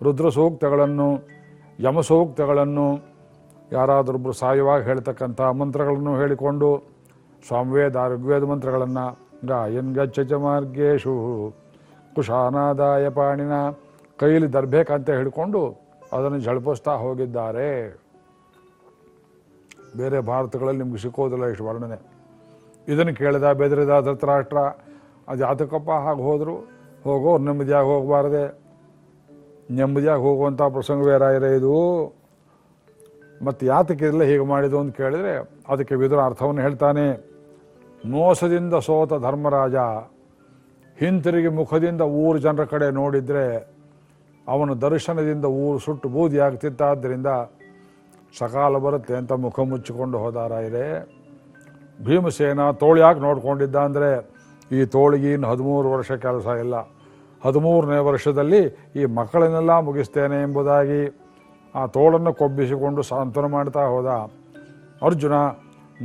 ರುದ್ರಸೂಕ್ತಗಳನ್ನು, ಯಮಸೂಕ್ತಗಳನ್ನು ಯಮ ಸೂಕ್ತಗಳನ್ನು ಯಾರಾದರೊಬ್ಬರು ಸಾಯುವಾಗ ಹೇಳ್ತಕ್ಕಂಥ ಮಂತ್ರಗಳನ್ನು ಹೇಳಿಕೊಂಡು ಸ್ವಾಮಿವೇದ ಋಗ್ವೇದ ಮಂತ್ರಗಳನ್ನು ಗಾಯನ್ ಗಚ್ಚ ಮಾರ್ಗೇಶು, ಕುಶಾನಾದಾಯ ಪಾಣಿನ ಕೈಯಲ್ಲಿ ದರ್ಬೇಕಂತ ಹೇಳಿಕೊಂಡು ಅದನ್ನು ಝಳಪಿಸ್ತಾ ಹೋಗಿದ್ದಾರೆ. ಬೇರೆ ಭಾರತಗಳಲ್ಲಿ ನಿಮ್ಗೆ ಸಿಕ್ಕೋದಿಲ್ಲ ಇಷ್ಟು ವರ್ಣನೆ. ಇದನ್ನು ಕೇಳಿದ ಬೆದರಿದ ಧೃತರಾಷ್ಟ್ರ, ಅದು ಯಾತಕಪ್ಪ ಹಾಗೆ ಹೋದರು? ಹೋಗೋ ನೆಮ್ಮದಿಯಾಗಿ ಹೋಗಬಾರ್ದೆ. ನೆಮ್ಮದಿಯಾಗಿ ಹೋಗುವಂಥ ಪ್ರಸಂಗವೇ ಇದು? ಮತ್ತು ಯಾತಕ್ಕಿರಲಿಲ್ಲ ಹೀಗೆ ಮಾಡಿದ್ದು ಅಂತ ಕೇಳಿದರೆ ಅದಕ್ಕೆ ವಿದುರ ಅರ್ಥವನ್ನು ಹೇಳ್ತಾನೆ, ಮೋಸದಿಂದ ಸೋತ ಧರ್ಮರಾಜ, ಹಿಂತಿರುಗಿ ಮುಖದಿಂದ ಊರು ಜನರ ಕಡೆ ನೋಡಿದರೆ ಅವನ ದರ್ಶನದಿಂದ ಊರು ಸುಟ್ಟು ಬೂದಿ ಆಗ್ತಿತ್ತಾದ್ದರಿಂದ ಸಕಾಲ ಬರುತ್ತೆ ಅಂತ ಮುಖ ಮುಚ್ಚಿಕೊಂಡು ಹೋದಾರಾಯಿರೆ ಭೀಮಸೇನ ತೋಳ್ಯಾಕೆ ನೋಡ್ಕೊಂಡಿದ್ದ ಅಂದರೆ ಈ ತೋಳಿಗೆ ಇನ್ನು ಹದಿಮೂರು ವರ್ಷ ಕೆಲಸ ಇಲ್ಲ. ಹದಿಮೂರನೇ ವರ್ಷದಲ್ಲಿ ಈ ಮಕ್ಕಳನ್ನೆಲ್ಲ ಮುಗಿಸ್ತೇನೆ ಎಂಬುದಾಗಿ ಆ ತೋಳನ್ನು ಕೊಬ್ಬಿಸಿಕೊಂಡು ಸಾಂತ್ವನ ಮಾಡ್ತಾ ಹೋದ ಅರ್ಜುನ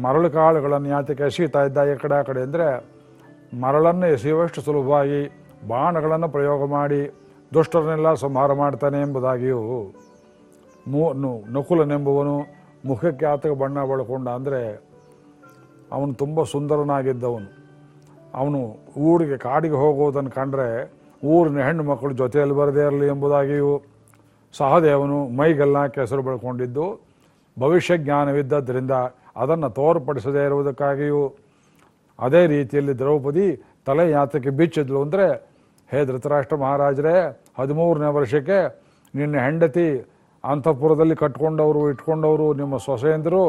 ಮರಳು ಕಾಳುಗಳನ್ನು ಯಾತಕ್ಕೆ ಎಸೀತಾ ಇದ್ದ ಈ ಕಡೆ ಆ ಕಡೆ ಅಂದರೆ ಮರಳನ್ನು ಎಸೆಯುವಷ್ಟು ಸುಲಭವಾಗಿ ಬಾಣಗಳನ್ನು ಪ್ರಯೋಗ ಮಾಡಿ ದುಷ್ಟರನ್ನೆಲ್ಲ ಸಂಹಾರ ಮಾಡ್ತಾನೆ ಎಂಬುದಾಗಿಯೂ ಮೂ ನಕುಲನೆಂಬುವನು ಮುಖಕ್ಕೆ ಆತಕ ಬಣ್ಣ ಬಳ್ಕೊಂಡ ಅಂದರೆ ಅವನು ತುಂಬ ಸುಂದರನಾಗಿದ್ದವನು. ಅವನು ಊರಿಗೆ ಕಾಡಿಗೆ ಹೋಗುವುದನ್ನು ಕಂಡ್ರೆ ಊರಿನ ಹೆಣ್ಣು ಮಕ್ಕಳು ಜೊತೆಯಲ್ಲಿ ಬರದೇ ಇರಲಿ ಎಂಬುದಾಗಿಯೂ ಸಹದೇವನು ಮೈಗೆಲ್ಲ ಕೆಸರು ಬೆಳ್ಕೊಂಡಿದ್ದು ಭವಿಷ್ಯ ಜ್ಞಾನವಿದ್ದದ್ದರಿಂದ ಅದನ್ನು ತೋರ್ಪಡಿಸದೇ ಇರುವುದಕ್ಕಾಗಿಯೂ ಅದೇ ರೀತಿಯಲ್ಲಿ ದ್ರೌಪದಿ ತಲೆ ಯಾತಕ್ಕೆ ಬಿಚ್ಚಿದ್ಲು ಅಂದರೆ, ಹೇ ಧೃತರಾಷ್ಟ್ರ ಮಹಾರಾಜರೇ, ಹದಿಮೂರನೇ ವರ್ಷಕ್ಕೆ ನಿನ್ನ ಹೆಂಡತಿ ಅಂತಃಪುರದಲ್ಲಿ ಕಟ್ಕೊಂಡವರು, ಇಟ್ಕೊಂಡವರು, ನಿಮ್ಮ ಸೊಸೆಯಂದರು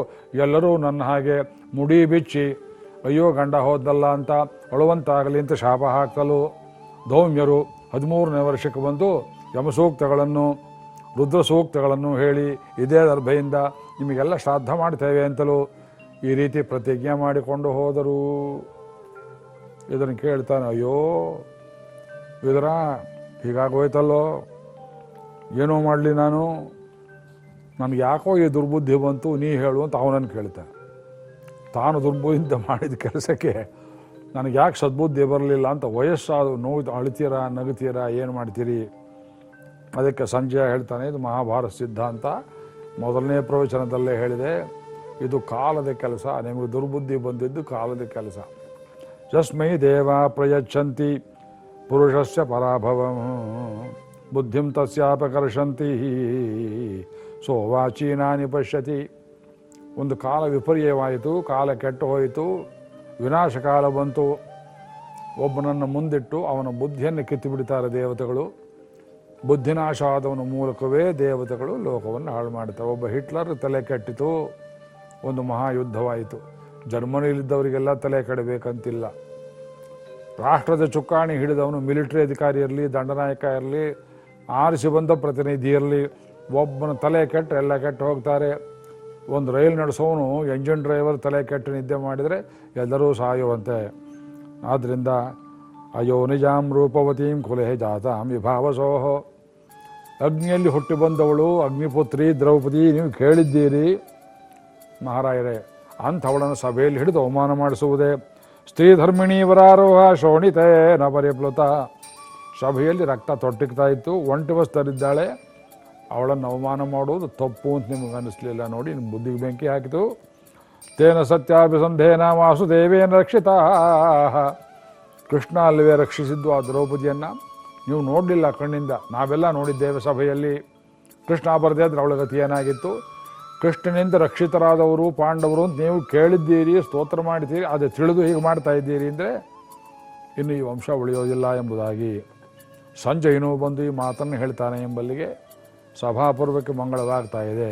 ಎಲ್ಲರೂ ನನ್ನ ಹಾಗೆ ಮುಡಿ ಬಿಚ್ಚಿ, ಅಯ್ಯೋ ಗಂಡ ಹೋದಲ್ಲ ಅಂತ ಅಳುವಂತಾಗಲಿ ಅಂತ ಶಾಪ ಹಾಕಲು ಧೌಮ್ಯರು ಹದಿಮೂರನೇ ವರ್ಷಕ್ಕೆ ಬಂದು ಯಮಸೂಕ್ತಗಳನ್ನು ರುದ್ರ ಸೂಕ್ತಗಳನ್ನು ಹೇಳಿ ಇದೇ ದರ್ಭೆಯಿಂದ ನಿಮಗೆಲ್ಲ ಶ್ರಾದ್ದ ಮಾಡ್ತೇವೆ ಅಂತಲೂ ಈ ರೀತಿ ಪ್ರತಿಜ್ಞೆ ಮಾಡಿಕೊಂಡು ಹೋದರು. ಇದನ್ನು ಕೇಳ್ತಾನೆ, ಅಯ್ಯೋ ಇದರ ಹೀಗಾಗೋಯ್ತಲ್ಲೋ? ಏನೋ ಮಾಡಲಿ ನಾನು. ನನಗೆ ಯಾಕೋ ಈ ದುರ್ಬುದ್ಧಿ ಬಂತು, ನೀ ಹೇಳು ಅಂತ ಅವನನ್ನು ಕೇಳ್ತಾನೆ. ತಾನು ದುರ್ಬುದ್ಧಿಯಿಂದ ಮಾಡಿದ ಕೆಲಸಕ್ಕೆ ನನಗೆ ಯಾಕೆ ಸದ್ಬುದ್ಧಿ ಬರಲಿಲ್ಲ ಅಂತ ವಯಸ್ಸಾದ ನೋವು, ಅಳ್ತೀರಾ, ನಗುತ್ತೀರಾ, ಏನು ಮಾಡ್ತೀರಿ? ಅದಕ್ಕೆ ಸಂಜಯ ಹೇಳ್ತಾನೆ, ಇದು ಮಹಾಭಾರತ ಸಿದ್ಧಾಂತ. ಮೊದಲನೇ ಪ್ರವಚನದಲ್ಲೇ ಹೇಳಿದೆ, ಇದು ಕಾಲದ ಕೆಲಸ, ನಿಮಗೆ ದುರ್ಬುದ್ಧಿ ಬಂದಿದ್ದು ಕಾಲದ ಕೆಲಸ. ಜಸ್ಮೈ ದೇವ ಪ್ರಯಚ್ಛಂತಿ, ಪುರುಷಸ್ಯ ಪರಾಭವ. ಬುದ್ಧಿಂ ತಸ್ಯಾಪಕರ್ಷಂತಿ ಸೋವಾಚೀನಾನಿ ಪಶ್ಯತಿ. ಒಂದು ಕಾಲ ವಿಪರ್ಯವಾಯಿತು ಕಾಲ ಕೆಟ್ಟು ಹೋಯಿತು ವಿನಾಶಕಾಲ ಬಂತು. ಒಬ್ಬನನ್ನು ಮುಂದಿಟ್ಟು ಅವನ ಬುದ್ಧಿಯನ್ನು ಕಿತ್ತು ಬಿಡ್ತಾರೆ ದೇವತೆಗಳು. ಬುದ್ಧಿನಾಶ ಆದವನ ಮೂಲಕವೇ ದೇವತೆಗಳು ಲೋಕವನ್ನು ಹಾಳು ಮಾಡ್ತವೆ ಒಬ್ಬ ಹಿಟ್ಲರ್ ತಲೆ ಕೆಟ್ಟಿತು, ಒಂದು ಮಹಾಯುದ್ಧವಾಯಿತು. ಜರ್ಮನಿಯಲ್ಲಿದ್ದವರಿಗೆಲ್ಲ ತಲೆ ಕೆಡಬೇಕಂತಿಲ್ಲ. ರಾಷ್ಟ್ರದ ಚುಕ್ಕಾಣಿ ಹಿಡಿದವನು ಮಿಲಿಟರಿ ಅಧಿಕಾರಿ ಇರಲಿ, ದಂಡನಾಯಕ ಇರಲಿ, ಆರಿಸಿ ಬಂದ ಪ್ರತಿನಿಧಿ ಇರಲಿ, ಒಬ್ಬನ ತಲೆ ಕೆಟ್ಟು, ಎಲ್ಲ ಕೆಟ್ಟು ಹೋಗ್ತಾರೆ. ಒಂದು ರೈಲ್ ನಡೆಸೋನು ಎಂಜಿನ್ ಡ್ರೈವರ್ ತಲೆ ಕೆಟ್ಟು ನಿದ್ದೆ ಮಾಡಿದರೆ ಎಲ್ಲರೂ ಸಾಯುವಂತೆ. ಆದ್ದರಿಂದ ಅಯೋ ನಿಜಾಂ ರೂಪವತೀಂ ಕುಲೆ ಜಾತಾಂ ವಿಭಾವಸೋಹ ಅಗ್ನಿಯಲ್ಲಿ ಹುಟ್ಟಿ ಬಂದವಳು ಅಗ್ನಿಪುತ್ರಿ ದ್ರೌಪದಿ ನೀವು ಕೇಳಿದ್ದೀರಿ? ಮಹಾರಾಯರೇ, ಅಂಥವಳನ್ನು ಸಭೆಯಲ್ಲಿ ಹಿಡಿದು ಅವಮಾನ ಮಾಡಿಸುವುದೇ? ಸ್ತ್ರೀ ಧರ್ಮಿಣಿ ವರಾರೋಹ ಶೋಣಿತೆ ನ ಪರಿಪ್ಲುತ। ಸಭೆಯಲ್ಲಿ ರಕ್ತ ತೊಟ್ಟಿಗ್ತಾ ಇತ್ತು ಒಂಟಿ ವಸ್ತರಿದ್ದಾಳೆ ಅವಳನ್ನು ಅವಮಾನ ಮಾಡುವುದು ತಪ್ಪು ಅಂತ ನಿಮಗೆ ಅನ್ನಿಸ್ಲಿಲ್ಲ ನೋಡಿ ನಿಮ್ಮ ಬುದ್ಧಿಗೆ ಬೆಂಕಿ ಹಾಕಿತು। ತೇನ ಸತ್ಯಾಭಿಸಂಧೇನ ವಾಸುದೇವೇನ ರಕ್ಷಿತ ಕೃಷ್ಣ ಅಲ್ಲವೇ ರಕ್ಷಿಸಿದ್ದು ಆ ದ್ರೌಪದಿಯನ್ನು? ನೀವು ನೋಡಲಿಲ್ಲ ಕಣ್ಣಿಂದ. ನಾವೆಲ್ಲ ನೋಡಿದ್ದೇವೆ ಸಭೆಯಲ್ಲಿ. ಕೃಷ್ಣ ಬರದೇ ಆದರೆ ಅವಳ ಗತಿ ಏನಾಗಿತ್ತು? ಕೃಷ್ಣನಿಂದ ರಕ್ಷಿತರಾದವರು, ಪಾಂಡವರು ಅಂತ ನೀವು ಕೇಳಿದ್ದೀರಿ, ಸ್ತೋತ್ರ ಮಾಡಿದ್ದೀರಿ ಅದು ತಿಳಿದು ಹೀಗೆ ಮಾಡ್ತಾ ಇದ್ದೀರಿ ಅಂದರೆ ಇನ್ನು ಈ ವಂಶ ಉಳಿಯೋದಿಲ್ಲ ಎಂಬುದಾಗಿ. ಸಂಜಯನು ಬಂದು ಈ ಮಾತನ್ನು ಹೇಳ್ತಾನೆ ಎಂಬಲ್ಲಿಗೆ ಸಭಾಪೂರ್ವಕ್ಕೆ ಮಂಗಳವಾಗ್ತಾ ಇದೆ.